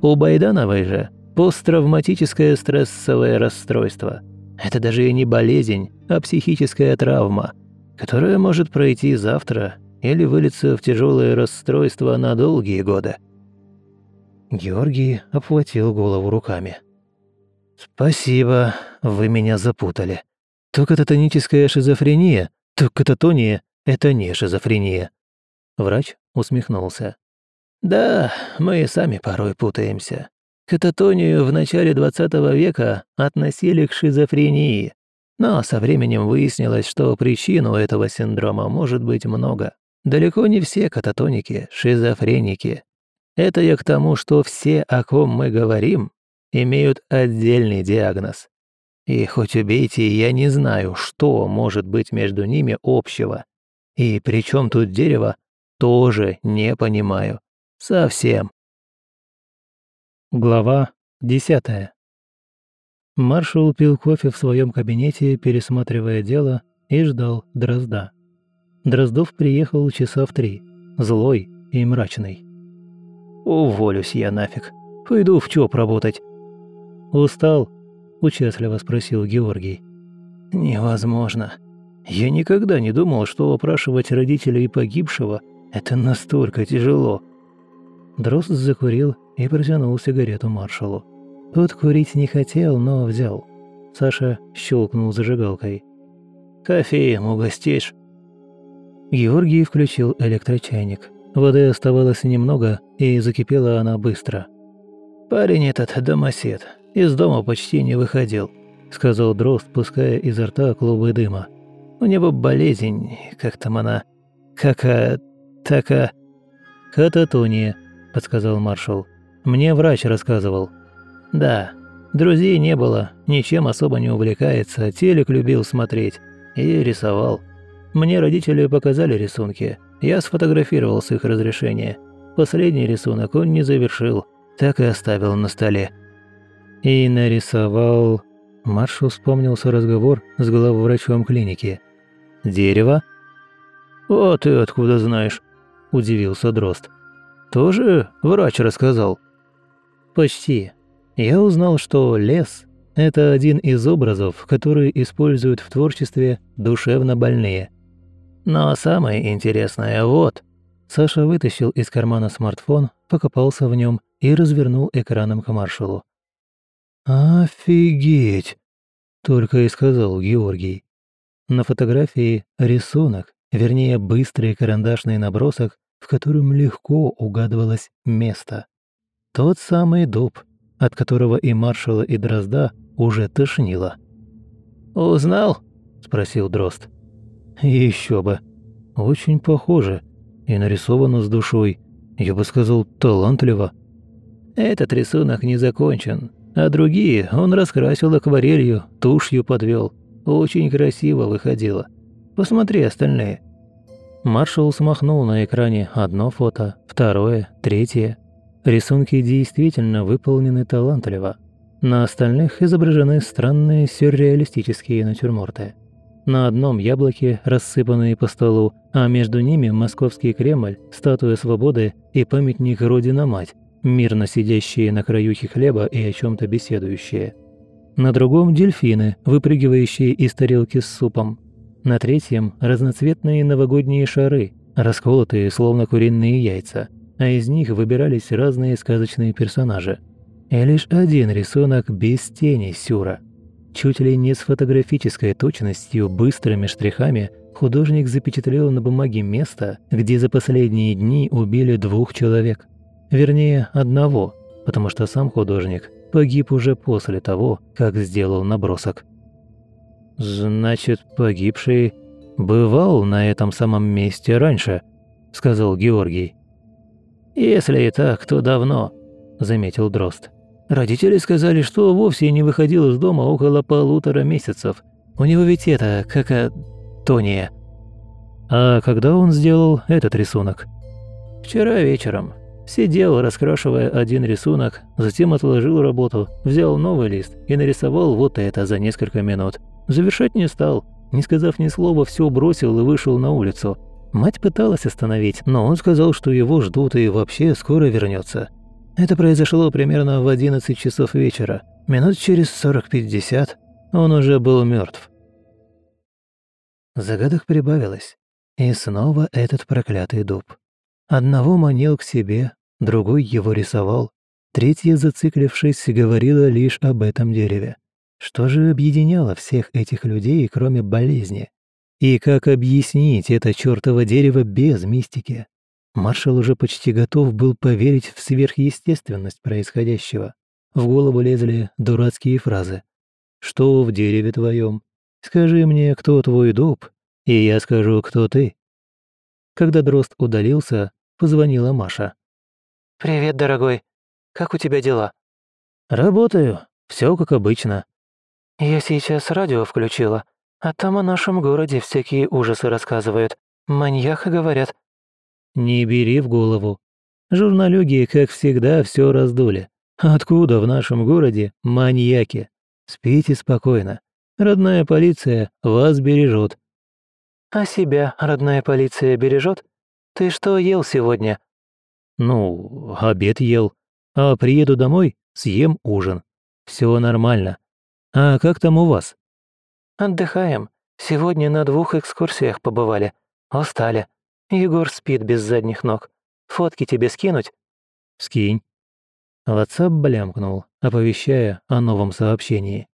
У Байдановой же посттравматическое стрессовое расстройство. Это даже и не болезнь, а психическая травма, которая может пройти завтра или вылиться в тяжелое расстройство на долгие годы. Георгий обхватил голову руками. «Спасибо, вы меня запутали. То кататоническая шизофрения, то кататония – это не шизофрения». Врач усмехнулся. Да, мы и сами порой путаемся. Кататонию в начале 20 века относили к шизофрении, но со временем выяснилось, что причин у этого синдрома может быть много. Далеко не все кататоники – шизофреники. Это я к тому, что все, о ком мы говорим, имеют отдельный диагноз. И хоть убейте, я не знаю, что может быть между ними общего. И при чем тут дерево, тоже не понимаю. Совсем. Глава десятая. Маршал пил кофе в своем кабинете, пересматривая дело, и ждал Дрозда. Дроздов приехал часа в три, злой и мрачный. «Уволюсь я нафиг. Пойду в ЧОП работать». «Устал?» – участливо спросил Георгий. «Невозможно. Я никогда не думал, что опрашивать родителей погибшего – это настолько тяжело». Дрозд закурил и протянул сигарету маршалу. Тот курить не хотел, но взял. Саша щелкнул зажигалкой. «Кофеем угостишь?» Георгий включил электрочайник. Воды оставалось немного, и закипела она быстро. «Парень этот домосед. Из дома почти не выходил», — сказал Дрозд, пуская изо рта клубы дыма. «У него болезнь, как там она... Кака... така...» «Кататония», – подсказал маршал. «Мне врач рассказывал». «Да, друзей не было, ничем особо не увлекается, телек любил смотреть и рисовал. Мне родители показали рисунки, я сфотографировал с их разрешения. Последний рисунок он не завершил, так и оставил на столе». «И нарисовал...» Маршал вспомнился разговор с главврачом клиники. «Дерево?» «Вот ты откуда знаешь?» – удивился Дрозд. Тоже врач рассказал?» «Почти. Я узнал, что лес – это один из образов, которые используют в творчестве душевно больные. Но самое интересное вот...» Саша вытащил из кармана смартфон, покопался в нем и развернул экраном к маршалу. «Офигеть!» – только и сказал Георгий. На фотографии рисунок, вернее, быстрый карандашный набросок в котором легко угадывалось место. Тот самый дуб, от которого и маршала, и дрозда уже тошнило. «Узнал?» – спросил дрозд. Еще бы. Очень похоже. И нарисовано с душой. Я бы сказал, талантливо. Этот рисунок не закончен, а другие он раскрасил акварелью, тушью подвел. Очень красиво выходило. Посмотри остальные. Маршал смахнул на экране одно фото, второе, третье. Рисунки действительно выполнены талантливо. На остальных изображены странные сюрреалистические натюрморты. На одном яблоки, рассыпанные по столу, а между ними московский Кремль, статуя свободы и памятник Родина-Мать, мирно сидящие на краюхе хлеба и о чем то беседующие. На другом – дельфины, выпрыгивающие из тарелки с супом. На третьем – разноцветные новогодние шары, расколотые, словно куриные яйца, а из них выбирались разные сказочные персонажи. И лишь один рисунок без тени сюра – Чуть ли не с фотографической точностью, быстрыми штрихами, художник запечатлел на бумаге место, где за последние дни убили двух человек. Вернее, одного, потому что сам художник погиб уже после того, как сделал набросок. «Значит, погибший бывал на этом самом месте раньше», — сказал Георгий. «Если и так, то давно», — заметил Дрозд. Родители сказали, что вовсе не выходил из дома около полутора месяцев. У него ведь это, как а, тония. А когда он сделал этот рисунок? Вчера вечером. Сидел, раскрашивая один рисунок, затем отложил работу, взял новый лист и нарисовал вот это за несколько минут. Завершать не стал. Не сказав ни слова, все бросил и вышел на улицу. Мать пыталась остановить, но он сказал, что его ждут и вообще скоро вернется. Это произошло примерно в 11 часов вечера. Минут через 40-50 он уже был мертв. Загадок прибавилось. И снова этот проклятый дуб. Одного манил к себе, другой его рисовал, третья, зациклившись, говорила лишь об этом дереве. Что же объединяло всех этих людей, кроме болезни? И как объяснить это чёртово дерево без мистики? Маршал уже почти готов был поверить в сверхъестественность происходящего. В голову лезли дурацкие фразы. «Что в дереве твоем? Скажи мне, кто твой дуб, и я скажу, кто ты». Когда Дрозд удалился, позвонила Маша. «Привет, дорогой. Как у тебя дела?» «Работаю. Все как обычно». «Я сейчас радио включила, а там о нашем городе всякие ужасы рассказывают. Маньяха, говорят, не бери в голову. Журналюги, как всегда, все раздули. Откуда в нашем городе маньяки? Спите спокойно. Родная полиция вас бережет. А себя родная полиция бережет? Ты что ел сегодня? Ну, обед ел. А приеду домой, съем ужин. Все нормально. А как там у вас? Отдыхаем. Сегодня на двух экскурсиях побывали. Устали. Егор спит без задних ног. Фотки тебе скинуть?» «Скинь». WhatsApp блямкнул, оповещая о новом сообщении.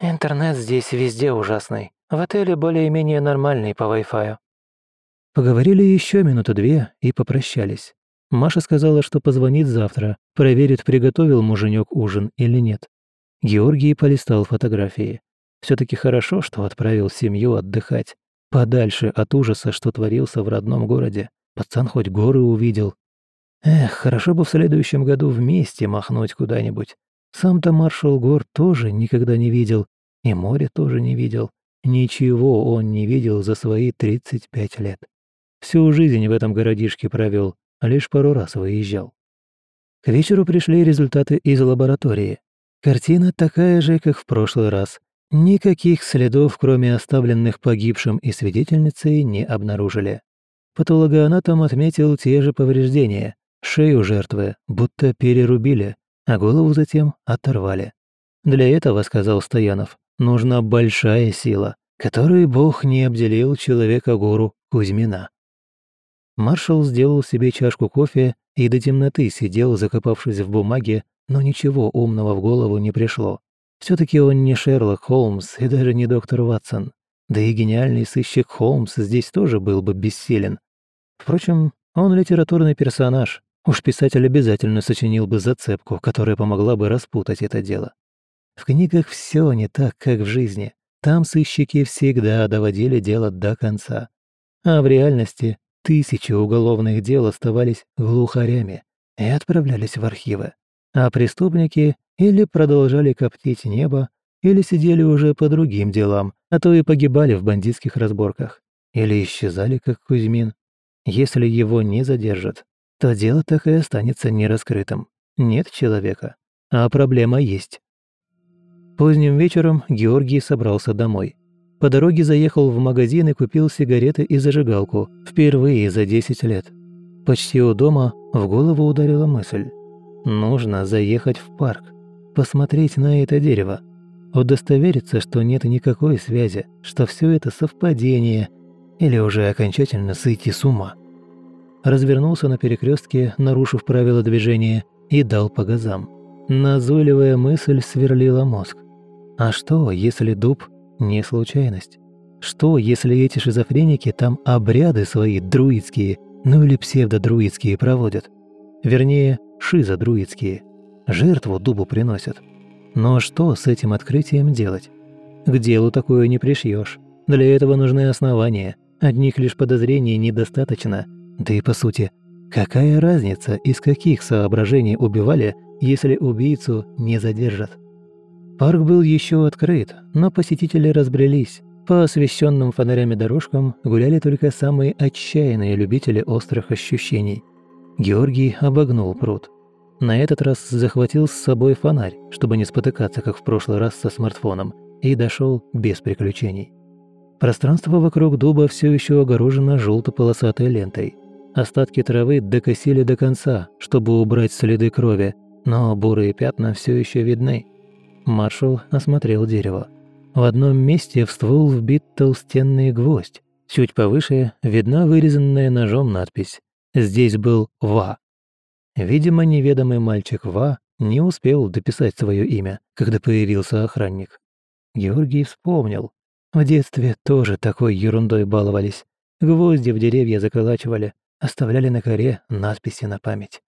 «Интернет здесь везде ужасный. В отеле более-менее нормальный по Wi-Fi». Поговорили еще минуты две и попрощались. Маша сказала, что позвонит завтра, проверит, приготовил муженек ужин или нет. Георгий полистал фотографии. все таки хорошо, что отправил семью отдыхать. Подальше от ужаса, что творился в родном городе. Пацан хоть горы увидел. Эх, хорошо бы в следующем году вместе махнуть куда-нибудь. Сам-то маршал гор тоже никогда не видел. И море тоже не видел. Ничего он не видел за свои 35 лет. Всю жизнь в этом городишке провел, а лишь пару раз выезжал. К вечеру пришли результаты из лаборатории. Картина такая же, как в прошлый раз. Никаких следов, кроме оставленных погибшим и свидетельницей, не обнаружили. Патологоанатом отметил те же повреждения. Шею жертвы будто перерубили, а голову затем оторвали. Для этого, сказал Стоянов, нужна большая сила, которой Бог не обделил человека-гору Кузьмина. Маршал сделал себе чашку кофе и до темноты сидел, закопавшись в бумаге, но ничего умного в голову не пришло все таки он не Шерлок Холмс и даже не доктор Ватсон. Да и гениальный сыщик Холмс здесь тоже был бы бессилен. Впрочем, он литературный персонаж. Уж писатель обязательно сочинил бы зацепку, которая помогла бы распутать это дело. В книгах все не так, как в жизни. Там сыщики всегда доводили дело до конца. А в реальности тысячи уголовных дел оставались глухарями и отправлялись в архивы. А преступники или продолжали коптить небо, или сидели уже по другим делам, а то и погибали в бандитских разборках, или исчезали, как Кузьмин. Если его не задержат, то дело так и останется нераскрытым. Нет человека, а проблема есть. Поздним вечером Георгий собрался домой. По дороге заехал в магазин и купил сигареты и зажигалку, впервые за 10 лет. Почти у дома в голову ударила мысль. Нужно заехать в парк, посмотреть на это дерево, удостовериться, что нет никакой связи, что все это совпадение, или уже окончательно сойти с ума. Развернулся на перекрестке, нарушив правила движения, и дал по газам. Назойливая мысль сверлила мозг. А что, если дуб не случайность? Что, если эти шизофреники там обряды свои друидские, ну или псевдодруидские проводят? Вернее, шизодруидские. Жертву дубу приносят. Но что с этим открытием делать? К делу такое не пришьешь. Для этого нужны основания. Одних лишь подозрений недостаточно. Да и по сути, какая разница, из каких соображений убивали, если убийцу не задержат? Парк был еще открыт, но посетители разбрелись. По освещенным фонарями дорожкам гуляли только самые отчаянные любители острых ощущений. Георгий обогнул пруд. На этот раз захватил с собой фонарь, чтобы не спотыкаться, как в прошлый раз со смартфоном, и дошел без приключений. Пространство вокруг дуба все еще огорожено желто-полосатой лентой. Остатки травы докосили до конца, чтобы убрать следы крови, но бурые пятна все еще видны. Маршал осмотрел дерево. В одном месте в ствол вбит толстенный гвоздь. Чуть повыше видна вырезанная ножом надпись. Здесь был «Ва». Видимо, неведомый мальчик Ва не успел дописать свое имя, когда появился охранник. Георгий вспомнил. В детстве тоже такой ерундой баловались. Гвозди в деревья заколачивали, оставляли на коре надписи на память.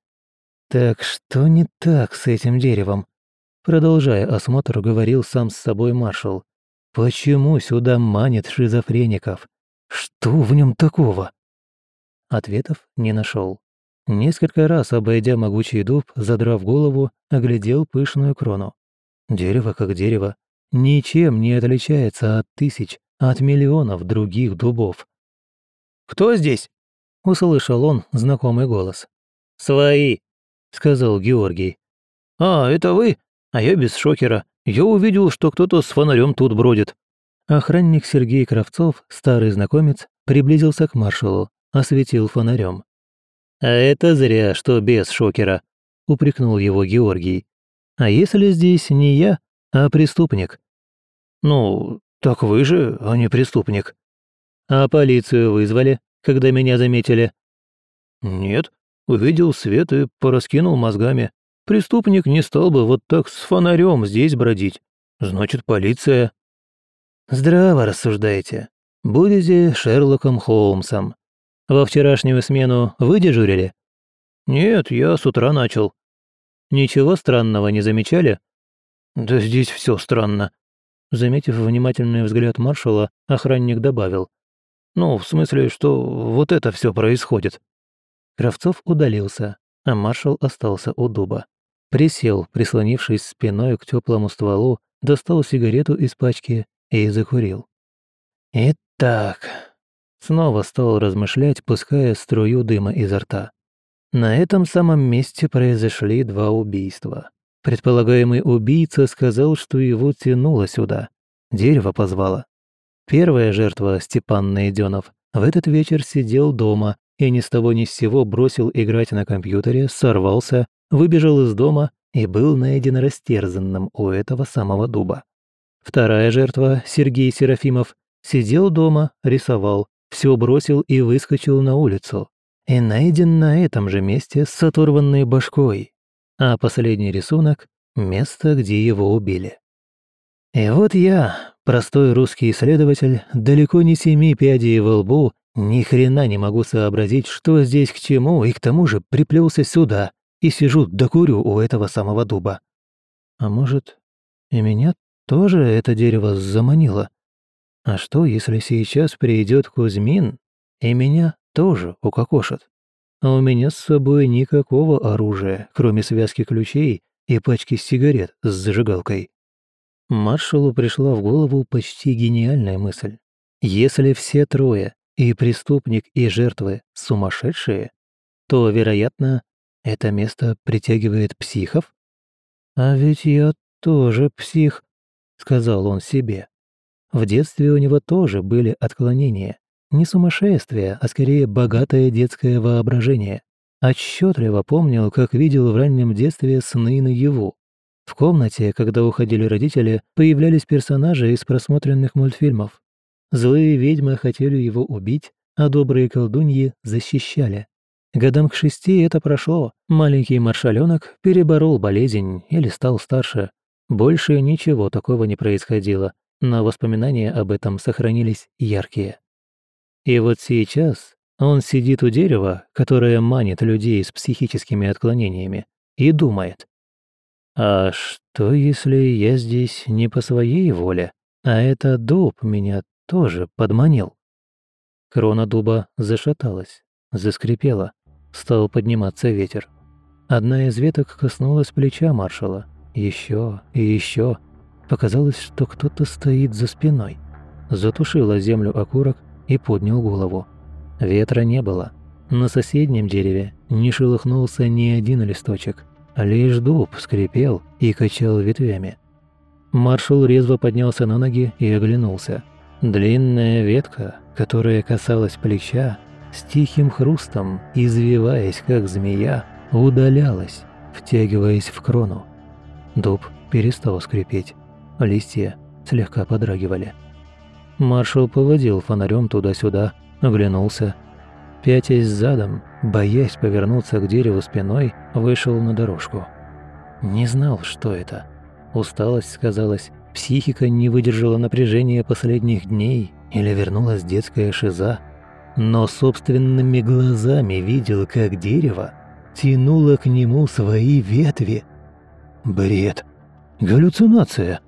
«Так что не так с этим деревом?» Продолжая осмотр, говорил сам с собой маршал. «Почему сюда манит шизофреников? Что в нем такого?» Ответов не нашел. Несколько раз, обойдя могучий дуб, задрав голову, оглядел пышную крону. Дерево как дерево, ничем не отличается от тысяч, от миллионов других дубов. «Кто здесь?» – услышал он знакомый голос. «Свои», – сказал Георгий. «А, это вы? А я без шокера. Я увидел, что кто-то с фонарем тут бродит». Охранник Сергей Кравцов, старый знакомец, приблизился к маршалу, осветил фонарем. «А это зря, что без шокера», — упрекнул его Георгий. «А если здесь не я, а преступник?» «Ну, так вы же, а не преступник». «А полицию вызвали, когда меня заметили?» «Нет, увидел свет и пораскинул мозгами. Преступник не стал бы вот так с фонарем здесь бродить. Значит, полиция...» «Здраво рассуждаете. Будете Шерлоком Холмсом. Во вчерашнюю смену вы дежурили?» «Нет, я с утра начал». «Ничего странного не замечали?» «Да здесь все странно». Заметив внимательный взгляд маршала, охранник добавил. «Ну, в смысле, что вот это все происходит». Кравцов удалился, а маршал остался у дуба. Присел, прислонившись спиной к теплому стволу, достал сигарету из пачки и закурил. «Итак, Снова стал размышлять, пуская струю дыма изо рта. На этом самом месте произошли два убийства. Предполагаемый убийца сказал, что его тянуло сюда. Дерево позвало. Первая жертва, Степан Найденов, в этот вечер сидел дома и ни с того ни с сего бросил играть на компьютере, сорвался, выбежал из дома и был найден растерзанным у этого самого дуба. Вторая жертва, Сергей Серафимов, сидел дома, рисовал, все бросил и выскочил на улицу. И найден на этом же месте с оторванной башкой. А последний рисунок – место, где его убили. И вот я, простой русский исследователь, далеко не семи пядей во лбу, ни хрена не могу сообразить, что здесь к чему, и к тому же приплелся сюда и сижу докурю у этого самого дуба. А может, и меня тоже это дерево заманило? А что, если сейчас придет Кузьмин и меня тоже укокошат? А у меня с собой никакого оружия, кроме связки ключей и пачки сигарет с зажигалкой. Маршалу пришла в голову почти гениальная мысль. Если все трое, и преступник, и жертвы, сумасшедшие, то, вероятно, это место притягивает психов? А ведь я тоже псих, сказал он себе. В детстве у него тоже были отклонения. Не сумасшествие, а скорее богатое детское воображение. Отчетливо помнил, как видел в раннем детстве сны наяву. В комнате, когда уходили родители, появлялись персонажи из просмотренных мультфильмов. Злые ведьмы хотели его убить, а добрые колдуньи защищали. Годам к шести это прошло. Маленький маршаленок переборол болезнь или стал старше. Больше ничего такого не происходило, но воспоминания об этом сохранились яркие. И вот сейчас он сидит у дерева, которое манит людей с психическими отклонениями, и думает. «А что, если я здесь не по своей воле, а этот дуб меня тоже подманил?» Крона дуба зашаталась, заскрипела, стал подниматься ветер. Одна из веток коснулась плеча маршала. Еще и еще. Показалось, что кто-то стоит за спиной. Затушила землю окурок и поднял голову. Ветра не было. На соседнем дереве не шелохнулся ни один листочек. Лишь дуб скрипел и качал ветвями. Маршал резво поднялся на ноги и оглянулся. Длинная ветка, которая касалась плеча, с тихим хрустом, извиваясь как змея, удалялась, втягиваясь в крону. Дуб перестал скрипеть, листья слегка подрагивали. Маршал поводил фонарем туда-сюда, оглянулся. Пятясь задом, боясь повернуться к дереву спиной, вышел на дорожку. Не знал, что это. Усталость сказалась, Психика не выдержала напряжения последних дней или вернулась детская шиза, но собственными глазами видел, как дерево тянуло к нему свои ветви. Бред. Галлюцинация.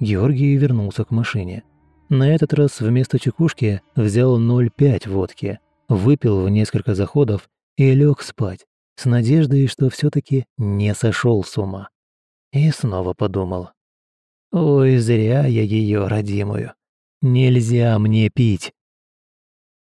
Георгий вернулся к машине. На этот раз вместо чекушки взял 0,5 водки, выпил в несколько заходов и лег спать, с надеждой, что все таки не сошел с ума. И снова подумал, Ой, зря я ее родимую. Нельзя мне пить.